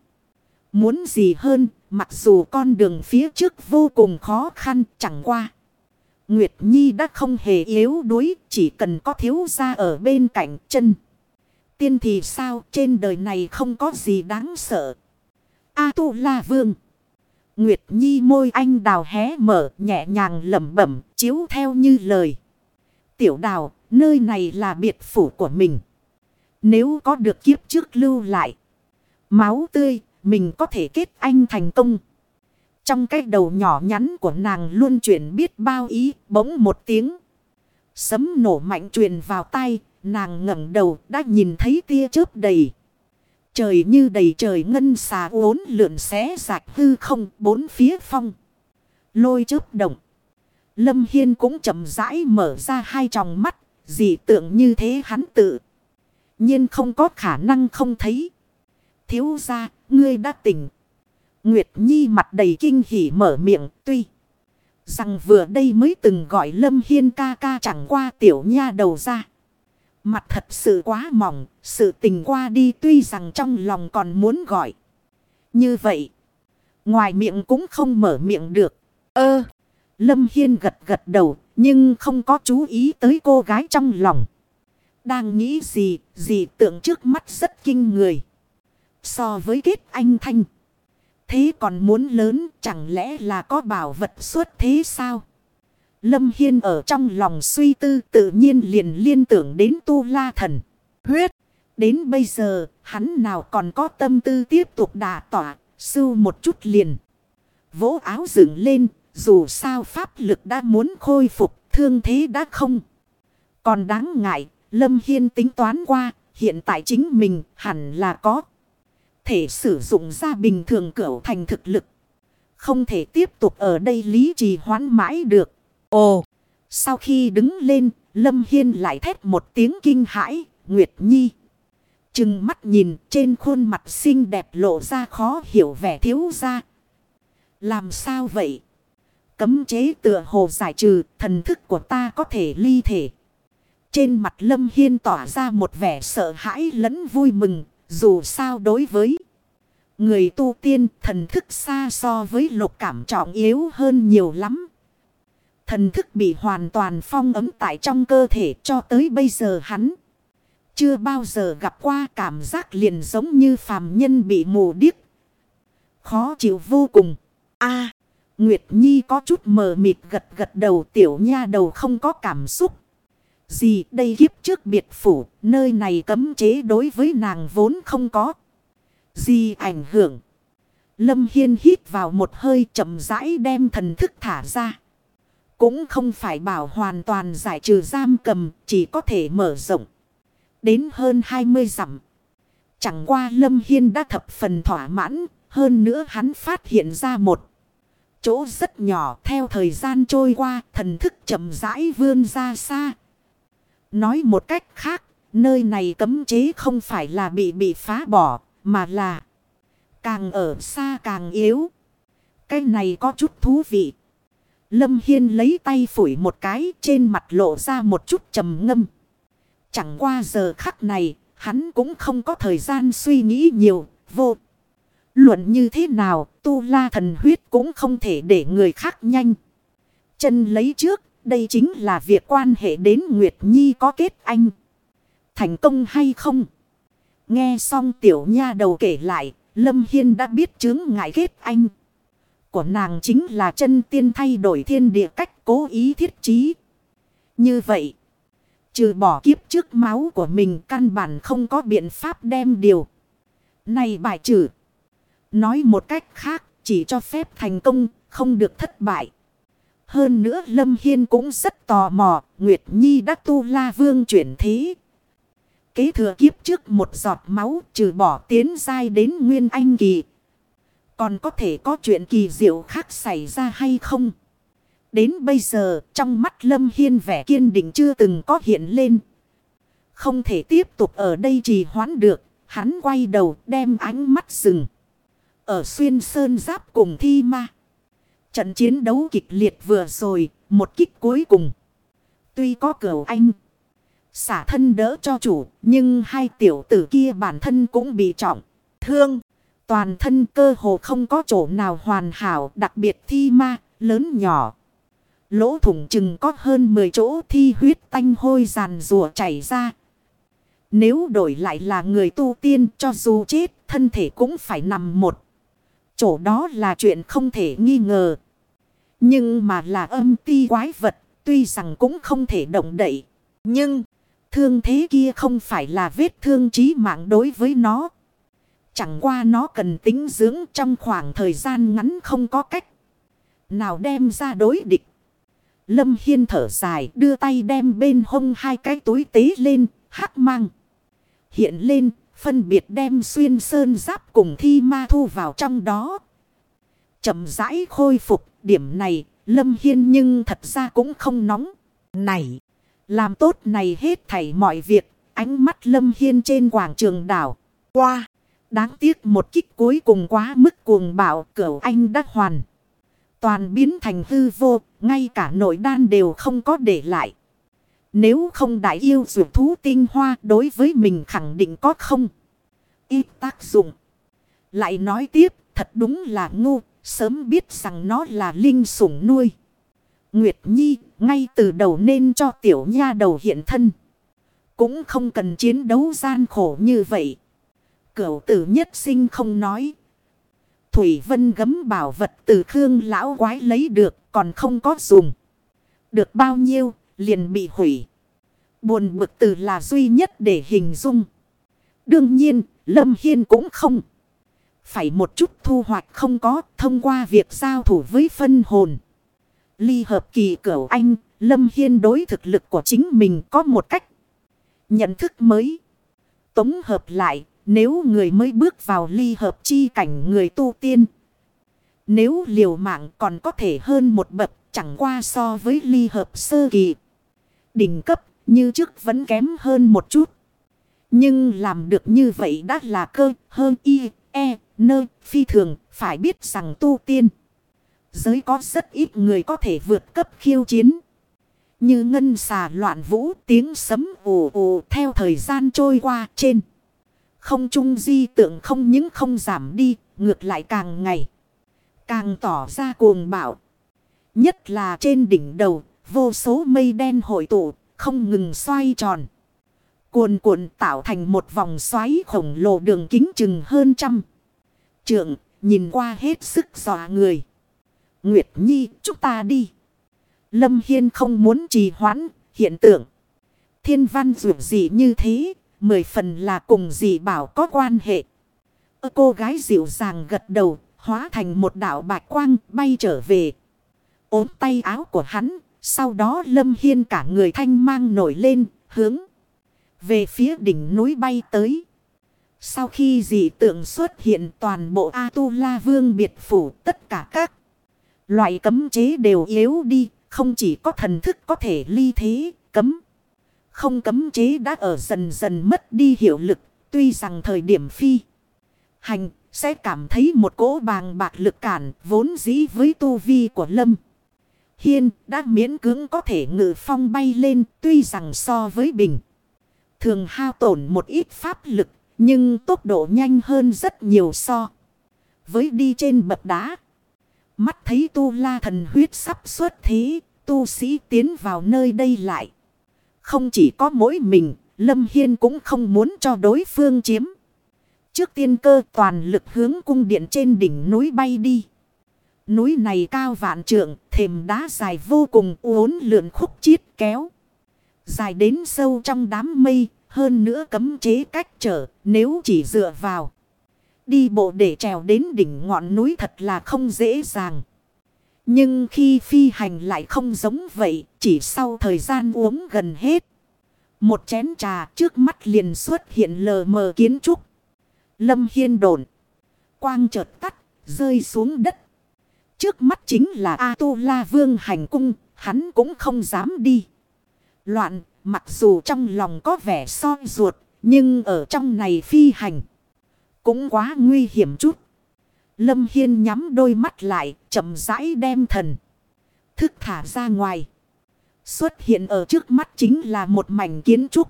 Muốn gì hơn, mặc dù con đường phía trước vô cùng khó khăn chẳng qua. Nguyệt Nhi đã không hề yếu đuối, chỉ cần có thiếu ra ở bên cạnh chân. Tiên thì sao, trên đời này không có gì đáng sợ. A tu la vương. Nguyệt Nhi môi anh đào hé mở, nhẹ nhàng lẩm bẩm, chiếu theo như lời. Tiểu đào, nơi này là biệt phủ của mình. Nếu có được kiếp trước lưu lại. Máu tươi, mình có thể kết anh thành công. Trong cái đầu nhỏ nhắn của nàng luôn chuyển biết bao ý, bỗng một tiếng. Sấm nổ mạnh truyền vào tay, nàng ngẩng đầu đã nhìn thấy tia chớp đầy. Trời như đầy trời ngân xà uốn lượn xé rạch hư không bốn phía phong. Lôi chớp động. Lâm Hiên cũng chậm rãi mở ra hai tròng mắt, dị tượng như thế hắn tự. nhiên không có khả năng không thấy. Thiếu ra, ngươi đã tỉnh. Nguyệt Nhi mặt đầy kinh hỉ mở miệng tuy. Rằng vừa đây mới từng gọi Lâm Hiên ca ca chẳng qua tiểu nha đầu ra. Mặt thật sự quá mỏng, sự tình qua đi tuy rằng trong lòng còn muốn gọi. Như vậy, ngoài miệng cũng không mở miệng được. Ơ, Lâm Hiên gật gật đầu, nhưng không có chú ý tới cô gái trong lòng. Đang nghĩ gì, gì tượng trước mắt rất kinh người. So với kết anh thanh. Thế còn muốn lớn chẳng lẽ là có bảo vật xuất thế sao? Lâm Hiên ở trong lòng suy tư tự nhiên liền liên tưởng đến tu la thần. Huyết. Đến bây giờ, hắn nào còn có tâm tư tiếp tục đà tỏa. Sưu một chút liền. Vỗ áo dựng lên. Dù sao pháp lực đã muốn khôi phục. Thương thế đã không. Còn đáng ngại. Lâm Hiên tính toán qua. Hiện tại chính mình hẳn là có thể sử dụng ra bình thường cửu thành thực lực. Không thể tiếp tục ở đây lý trì hoán mãi được. Ồ, sau khi đứng lên, Lâm Hiên lại thét một tiếng kinh hãi, Nguyệt Nhi. trừng mắt nhìn trên khuôn mặt xinh đẹp lộ ra khó hiểu vẻ thiếu ra. Làm sao vậy? Cấm chế tựa hồ giải trừ, thần thức của ta có thể ly thể. Trên mặt Lâm Hiên tỏa ra một vẻ sợ hãi lẫn vui mừng, dù sao đối với người tu tiên thần thức xa so với lục cảm trọng yếu hơn nhiều lắm. Thần thức bị hoàn toàn phong ấm tại trong cơ thể cho tới bây giờ hắn. Chưa bao giờ gặp qua cảm giác liền giống như phàm nhân bị mù điếc. Khó chịu vô cùng. a Nguyệt Nhi có chút mờ mịt gật gật đầu tiểu nha đầu không có cảm xúc. Gì đây kiếp trước biệt phủ, nơi này cấm chế đối với nàng vốn không có. Gì ảnh hưởng. Lâm Hiên hít vào một hơi chậm rãi đem thần thức thả ra. Cũng không phải bảo hoàn toàn giải trừ giam cầm, chỉ có thể mở rộng. Đến hơn 20 dặm. Chẳng qua Lâm Hiên đã thập phần thỏa mãn, hơn nữa hắn phát hiện ra một chỗ rất nhỏ theo thời gian trôi qua, thần thức chậm rãi vươn ra xa, Nói một cách khác, nơi này cấm chế không phải là bị bị phá bỏ, mà là càng ở xa càng yếu. Cái này có chút thú vị. Lâm Hiên lấy tay phủi một cái trên mặt lộ ra một chút trầm ngâm. Chẳng qua giờ khắc này, hắn cũng không có thời gian suy nghĩ nhiều, vô. Luận như thế nào, tu la thần huyết cũng không thể để người khác nhanh. Chân lấy trước, đây chính là việc quan hệ đến Nguyệt Nhi có kết anh. Thành công hay không? Nghe xong tiểu nha đầu kể lại, Lâm Hiên đã biết chứng ngại kết anh. Của nàng chính là chân tiên thay đổi thiên địa cách cố ý thiết trí. Như vậy, trừ bỏ kiếp trước máu của mình căn bản không có biện pháp đem điều. Này bài trừ. Nói một cách khác, chỉ cho phép thành công, không được thất bại. Hơn nữa Lâm Hiên cũng rất tò mò, Nguyệt Nhi đã tu la vương chuyển thế. Kế thừa kiếp trước một giọt máu trừ bỏ tiến dai đến Nguyên Anh Kỳ. Còn có thể có chuyện kỳ diệu khác xảy ra hay không? Đến bây giờ trong mắt Lâm Hiên vẻ kiên định chưa từng có hiện lên. Không thể tiếp tục ở đây trì hoãn được. Hắn quay đầu đem ánh mắt rừng. Ở xuyên sơn giáp cùng thi ma. Trận chiến đấu kịch liệt vừa rồi, một kích cuối cùng. Tuy có cửu anh, xả thân đỡ cho chủ, nhưng hai tiểu tử kia bản thân cũng bị trọng, thương. Toàn thân cơ hồ không có chỗ nào hoàn hảo, đặc biệt thi ma, lớn nhỏ. Lỗ thủng chừng có hơn 10 chỗ thi huyết tanh hôi ràn rùa chảy ra. Nếu đổi lại là người tu tiên cho dù chết, thân thể cũng phải nằm một. Chỗ đó là chuyện không thể nghi ngờ. Nhưng mà là âm ti quái vật, tuy rằng cũng không thể động đậy. Nhưng, thương thế kia không phải là vết thương chí mạng đối với nó. Chẳng qua nó cần tính dưỡng trong khoảng thời gian ngắn không có cách. Nào đem ra đối địch. Lâm Hiên thở dài đưa tay đem bên hông hai cái túi tế lên, hắc mang. Hiện lên, phân biệt đem xuyên sơn giáp cùng thi ma thu vào trong đó. chậm rãi khôi phục, điểm này, Lâm Hiên nhưng thật ra cũng không nóng. Này, làm tốt này hết thảy mọi việc, ánh mắt Lâm Hiên trên quảng trường đảo. Qua, đáng tiếc một kích cuối cùng quá mức cuồng bạo cửu anh đã hoàn. Toàn biến thành hư vô, ngay cả nội đan đều không có để lại. Nếu không đại yêu dù thú tinh hoa đối với mình khẳng định có không. Ít tác dụng. Lại nói tiếp, thật đúng là ngu, sớm biết rằng nó là linh sủng nuôi. Nguyệt Nhi, ngay từ đầu nên cho tiểu nha đầu hiện thân. Cũng không cần chiến đấu gian khổ như vậy. Cửu tử nhất sinh không nói. Thủy Vân gấm bảo vật từ Khương lão quái lấy được còn không có dùng. Được bao nhiêu liền bị hủy. Buồn bực từ là duy nhất để hình dung. Đương nhiên Lâm Hiên cũng không. Phải một chút thu hoạch không có thông qua việc giao thủ với phân hồn. Ly hợp kỳ cửu anh, Lâm Hiên đối thực lực của chính mình có một cách. Nhận thức mới. Tống hợp lại, nếu người mới bước vào ly hợp chi cảnh người tu tiên. Nếu liều mạng còn có thể hơn một bậc chẳng qua so với ly hợp sơ kỳ. Đỉnh cấp như trước vẫn kém hơn một chút. Nhưng làm được như vậy đã là cơ hơn y, e, nơ, phi thường, phải biết rằng tu tiên. Giới có rất ít người có thể vượt cấp khiêu chiến. Như ngân xà loạn vũ tiếng sấm ồ ồ theo thời gian trôi qua trên. Không trung di tượng không những không giảm đi, ngược lại càng ngày. Càng tỏ ra cuồng bạo. Nhất là trên đỉnh đầu, vô số mây đen hội tụ, không ngừng xoay tròn. Cuồn cuộn tạo thành một vòng xoáy khổng lồ đường kính chừng hơn trăm. Trượng, nhìn qua hết sức dọa người. Nguyệt Nhi, chúng ta đi. Lâm Hiên không muốn trì hoãn, hiện tượng. Thiên văn dù gì như thế, mười phần là cùng dị bảo có quan hệ. Ơ cô gái dịu dàng gật đầu, hóa thành một đạo bạch quang bay trở về. ốm tay áo của hắn, sau đó Lâm Hiên cả người thanh mang nổi lên, hướng về phía đỉnh núi bay tới. Sau khi dị tượng xuất hiện toàn bộ A-tu-la vương biệt phủ tất cả các loại cấm chế đều yếu đi, không chỉ có thần thức có thể ly thế, cấm. Không cấm chế đã ở dần dần mất đi hiệu lực, tuy rằng thời điểm phi. Hành sẽ cảm thấy một cỗ bàng bạc lực cản vốn dĩ với tu vi của Lâm. Hiên đã miễn cưỡng có thể ngự phong bay lên tuy rằng so với bình. Thường hao tổn một ít pháp lực nhưng tốc độ nhanh hơn rất nhiều so. Với đi trên bậc đá. Mắt thấy tu la thần huyết sắp xuất thế, tu sĩ tiến vào nơi đây lại. Không chỉ có mỗi mình, Lâm Hiên cũng không muốn cho đối phương chiếm. Trước tiên cơ toàn lực hướng cung điện trên đỉnh núi bay đi. Núi này cao vạn trượng, thềm đá dài vô cùng uốn lượn khúc chiết kéo. Dài đến sâu trong đám mây, hơn nữa cấm chế cách trở nếu chỉ dựa vào. Đi bộ để trèo đến đỉnh ngọn núi thật là không dễ dàng. Nhưng khi phi hành lại không giống vậy, chỉ sau thời gian uống gần hết. Một chén trà trước mắt liền xuất hiện lờ mờ kiến trúc. Lâm Hiên đồn. Quang chợt tắt, rơi xuống đất. Trước mắt chính là A-tu-la vương hành cung, hắn cũng không dám đi. Loạn, mặc dù trong lòng có vẻ soi ruột, nhưng ở trong này phi hành. Cũng quá nguy hiểm chút. Lâm Hiên nhắm đôi mắt lại, chậm rãi đem thần. Thức thả ra ngoài. Xuất hiện ở trước mắt chính là một mảnh kiến trúc.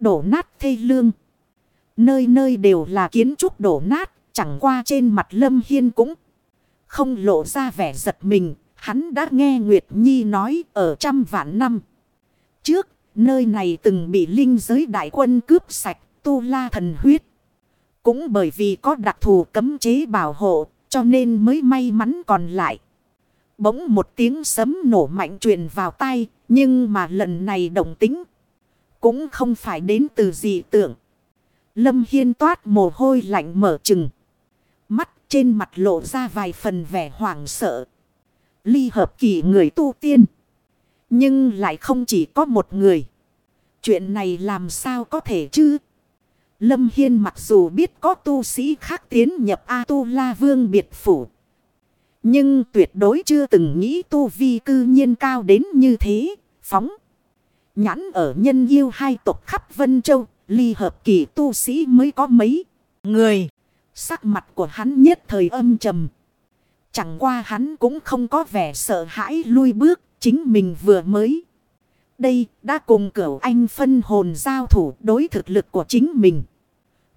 Đổ nát thê lương. Nơi nơi đều là kiến trúc đổ nát, chẳng qua trên mặt Lâm Hiên cũng không lộ ra vẻ giật mình. Hắn đã nghe Nguyệt Nhi nói ở trăm vạn năm. Trước, nơi này từng bị linh giới đại quân cướp sạch, tu la thần huyết. Cũng bởi vì có đặc thù cấm chế bảo hộ, cho nên mới may mắn còn lại. Bỗng một tiếng sấm nổ mạnh truyền vào tay, nhưng mà lần này động tính cũng không phải đến từ dị tưởng Lâm Hiên toát mồ hôi lạnh mở chừng. Mắt trên mặt lộ ra vài phần vẻ hoảng sợ. Ly hợp kỳ người tu tiên. Nhưng lại không chỉ có một người. Chuyện này làm sao có thể chứ? Lâm Hiên mặc dù biết có tu sĩ khác tiến nhập A-tu-la vương biệt phủ. Nhưng tuyệt đối chưa từng nghĩ tu vi cư nhiên cao đến như thế. Phóng. Nhãn ở nhân yêu hai tộc khắp Vân Châu. Ly hợp kỳ tu sĩ mới có mấy người. Sắc mặt của hắn nhất thời âm trầm. Chẳng qua hắn cũng không có vẻ sợ hãi lui bước. Chính mình vừa mới. Đây đã cùng cửu anh phân hồn giao thủ đối thực lực của chính mình.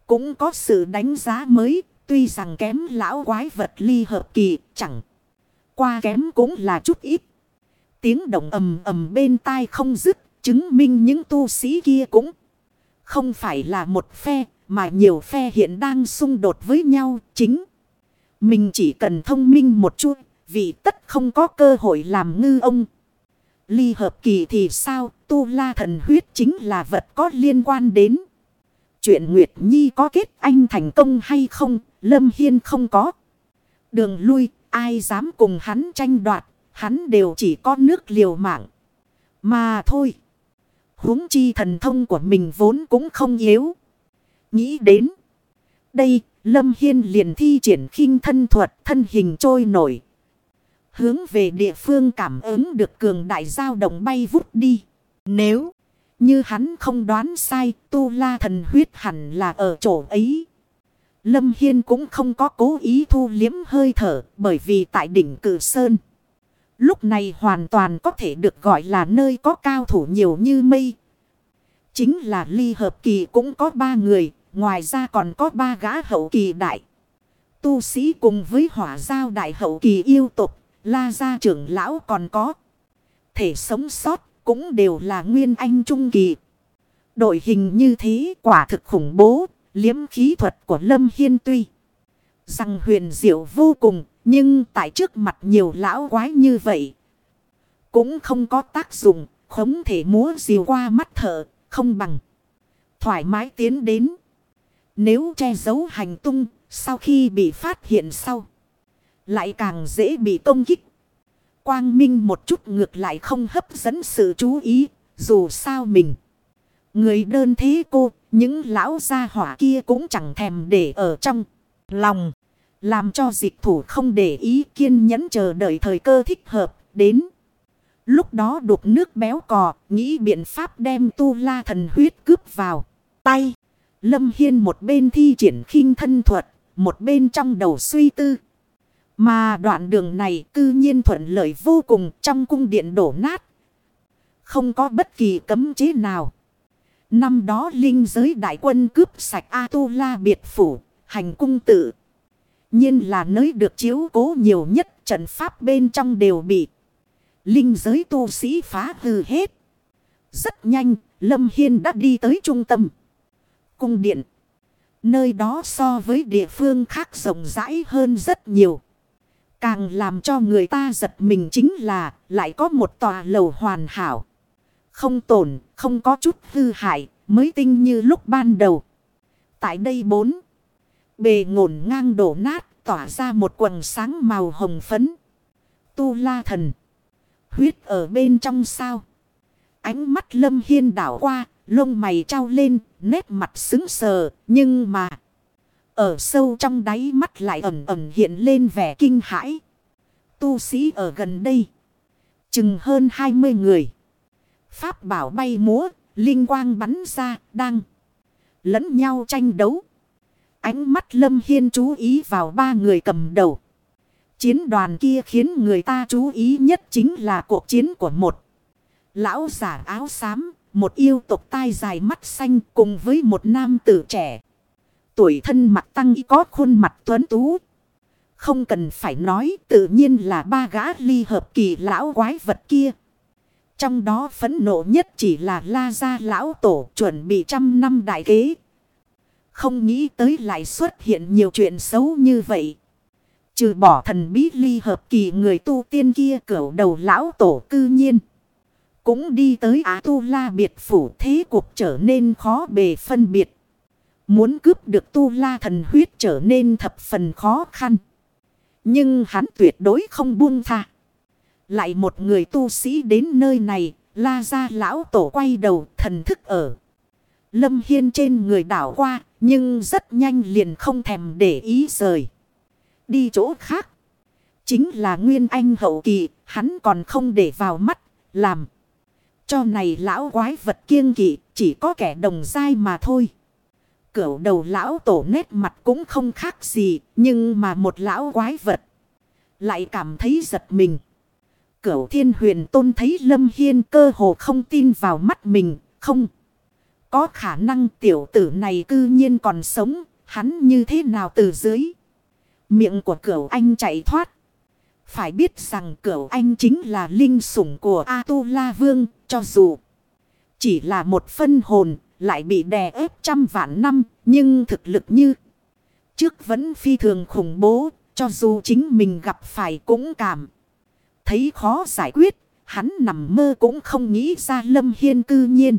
Cũng có sự đánh giá mới. Tuy rằng kém lão quái vật ly hợp kỳ, chẳng. Qua kém cũng là chút ít. Tiếng động ầm ầm bên tai không dứt. Chứng minh những tu sĩ kia cũng không phải là một phe. Mà nhiều phe hiện đang xung đột với nhau chính. Mình chỉ cần thông minh một chút. Vì tất không có cơ hội làm ngư ông. Ly hợp kỳ thì sao? Tu la thần huyết chính là vật có liên quan đến. Chuyện Nguyệt Nhi có kết anh thành công hay không? Lâm Hiên không có. Đường lui, ai dám cùng hắn tranh đoạt, hắn đều chỉ có nước liều mạng. Mà thôi. huống chi thần thông của mình vốn cũng không yếu. Nghĩ đến. Đây, Lâm Hiên liền thi triển khinh thân thuật thân hình trôi nổi. Hướng về địa phương cảm ứng được cường đại giao động bay vút đi. Nếu như hắn không đoán sai, tu la thần huyết hẳn là ở chỗ ấy. Lâm Hiên cũng không có cố ý thu liếm hơi thở bởi vì tại đỉnh cử sơn. Lúc này hoàn toàn có thể được gọi là nơi có cao thủ nhiều như mây. Chính là ly hợp kỳ cũng có ba người, ngoài ra còn có ba gã hậu kỳ đại. Tu sĩ cùng với hỏa giao đại hậu kỳ yêu tục, la gia trưởng lão còn có. Thể sống sót cũng đều là nguyên anh trung kỳ. Đội hình như thế quả thực khủng bố, liếm khí thuật của Lâm Hiên tuy. Rằng huyền diệu vô cùng, nhưng tại trước mặt nhiều lão quái như vậy. Cũng không có tác dụng, khống thể múa diều qua mắt thở, không bằng. Thoải mái tiến đến. Nếu che giấu hành tung, sau khi bị phát hiện sau. Lại càng dễ bị công kích. Quang minh một chút ngược lại không hấp dẫn sự chú ý, dù sao mình. Người đơn thế cô, những lão gia hỏa kia cũng chẳng thèm để ở trong lòng. Làm cho dịch thủ không để ý kiên nhẫn chờ đợi thời cơ thích hợp đến. Lúc đó đục nước béo cò, nghĩ biện pháp đem tu la thần huyết cướp vào tay. Lâm Hiên một bên thi triển khinh thân thuật, một bên trong đầu suy tư. Mà đoạn đường này cư nhiên thuận lợi vô cùng trong cung điện đổ nát. Không có bất kỳ cấm chế nào. Năm đó linh giới đại quân cướp sạch A-tu-la biệt phủ, hành cung tự. nhiên là nơi được chiếu cố nhiều nhất trận pháp bên trong đều bị. Linh giới tu sĩ phá hư hết. Rất nhanh, Lâm Hiên đã đi tới trung tâm. Cung điện. Nơi đó so với địa phương khác rộng rãi hơn rất nhiều. Càng làm cho người ta giật mình chính là lại có một tòa lầu hoàn hảo. Không tổn, không có chút hư hại, mới tinh như lúc ban đầu. Tại đây bốn. Bề ngổn ngang đổ nát, tỏa ra một quần sáng màu hồng phấn. Tu la thần. Huyết ở bên trong sao. Ánh mắt lâm hiên đảo qua, lông mày trao lên, nét mặt xứng sờ, nhưng mà... Ở sâu trong đáy mắt lại ẩm ẩm hiện lên vẻ kinh hãi. Tu sĩ ở gần đây. Chừng hơn 20 người. Pháp bảo bay múa, linh quang bắn ra, đang lẫn nhau tranh đấu. Ánh mắt Lâm Hiên chú ý vào ba người cầm đầu. Chiến đoàn kia khiến người ta chú ý nhất chính là cuộc chiến của một. Lão giả áo xám, một yêu tộc tai dài mắt xanh cùng với một nam tử trẻ. Tuổi thân mặt tăng y có khuôn mặt tuấn tú. Không cần phải nói, tự nhiên là ba gã ly hợp kỳ lão quái vật kia. Trong đó phấn nộ nhất chỉ là la gia lão tổ chuẩn bị trăm năm đại kế. Không nghĩ tới lại xuất hiện nhiều chuyện xấu như vậy. Trừ bỏ thần bí ly hợp kỳ người tu tiên kia cỡ đầu lão tổ cư nhiên. Cũng đi tới Á Tu La biệt phủ thế cuộc trở nên khó bề phân biệt. Muốn cướp được tu la thần huyết trở nên thập phần khó khăn. Nhưng hắn tuyệt đối không buông tha. Lại một người tu sĩ đến nơi này, la ra lão tổ quay đầu thần thức ở. Lâm Hiên trên người đảo qua, nhưng rất nhanh liền không thèm để ý rời. Đi chỗ khác. Chính là Nguyên Anh hậu kỳ, hắn còn không để vào mắt, làm. Cho này lão quái vật kiêng kỵ, chỉ có kẻ đồng dai mà thôi. Cửu đầu lão tổ nét mặt cũng không khác gì, nhưng mà một lão quái vật. Lại cảm thấy giật mình. Cửu thiên huyền tôn thấy Lâm Hiên cơ hồ không tin vào mắt mình, không. Có khả năng tiểu tử này cư nhiên còn sống, hắn như thế nào từ dưới. Miệng của cửu anh chạy thoát. Phải biết rằng cửu anh chính là linh sủng của A-tu-la vương, cho dù chỉ là một phân hồn, lại bị đè ép trăm vạn năm, nhưng thực lực như trước vẫn phi thường khủng bố, cho dù chính mình gặp phải cũng cảm. Thấy khó giải quyết, hắn nằm mơ cũng không nghĩ ra Lâm Hiên cư nhiên.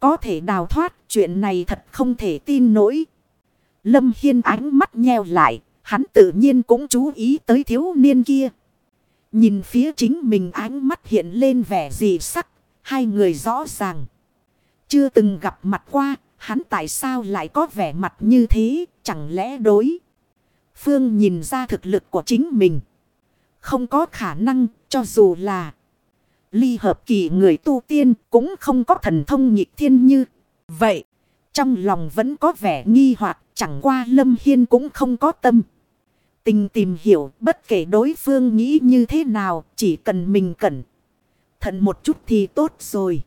Có thể đào thoát, chuyện này thật không thể tin nổi. Lâm Hiên ánh mắt nheo lại, hắn tự nhiên cũng chú ý tới thiếu niên kia. Nhìn phía chính mình ánh mắt hiện lên vẻ gì sắc, hai người rõ ràng. Chưa từng gặp mặt qua, hắn tại sao lại có vẻ mặt như thế, chẳng lẽ đối. Phương nhìn ra thực lực của chính mình. Không có khả năng, cho dù là ly hợp kỳ người tu tiên cũng không có thần thông nhịp thiên như. Vậy, trong lòng vẫn có vẻ nghi hoặc chẳng qua Lâm Hiên cũng không có tâm. Tình tìm hiểu bất kể đối phương nghĩ như thế nào, chỉ cần mình cẩn thận một chút thì tốt rồi.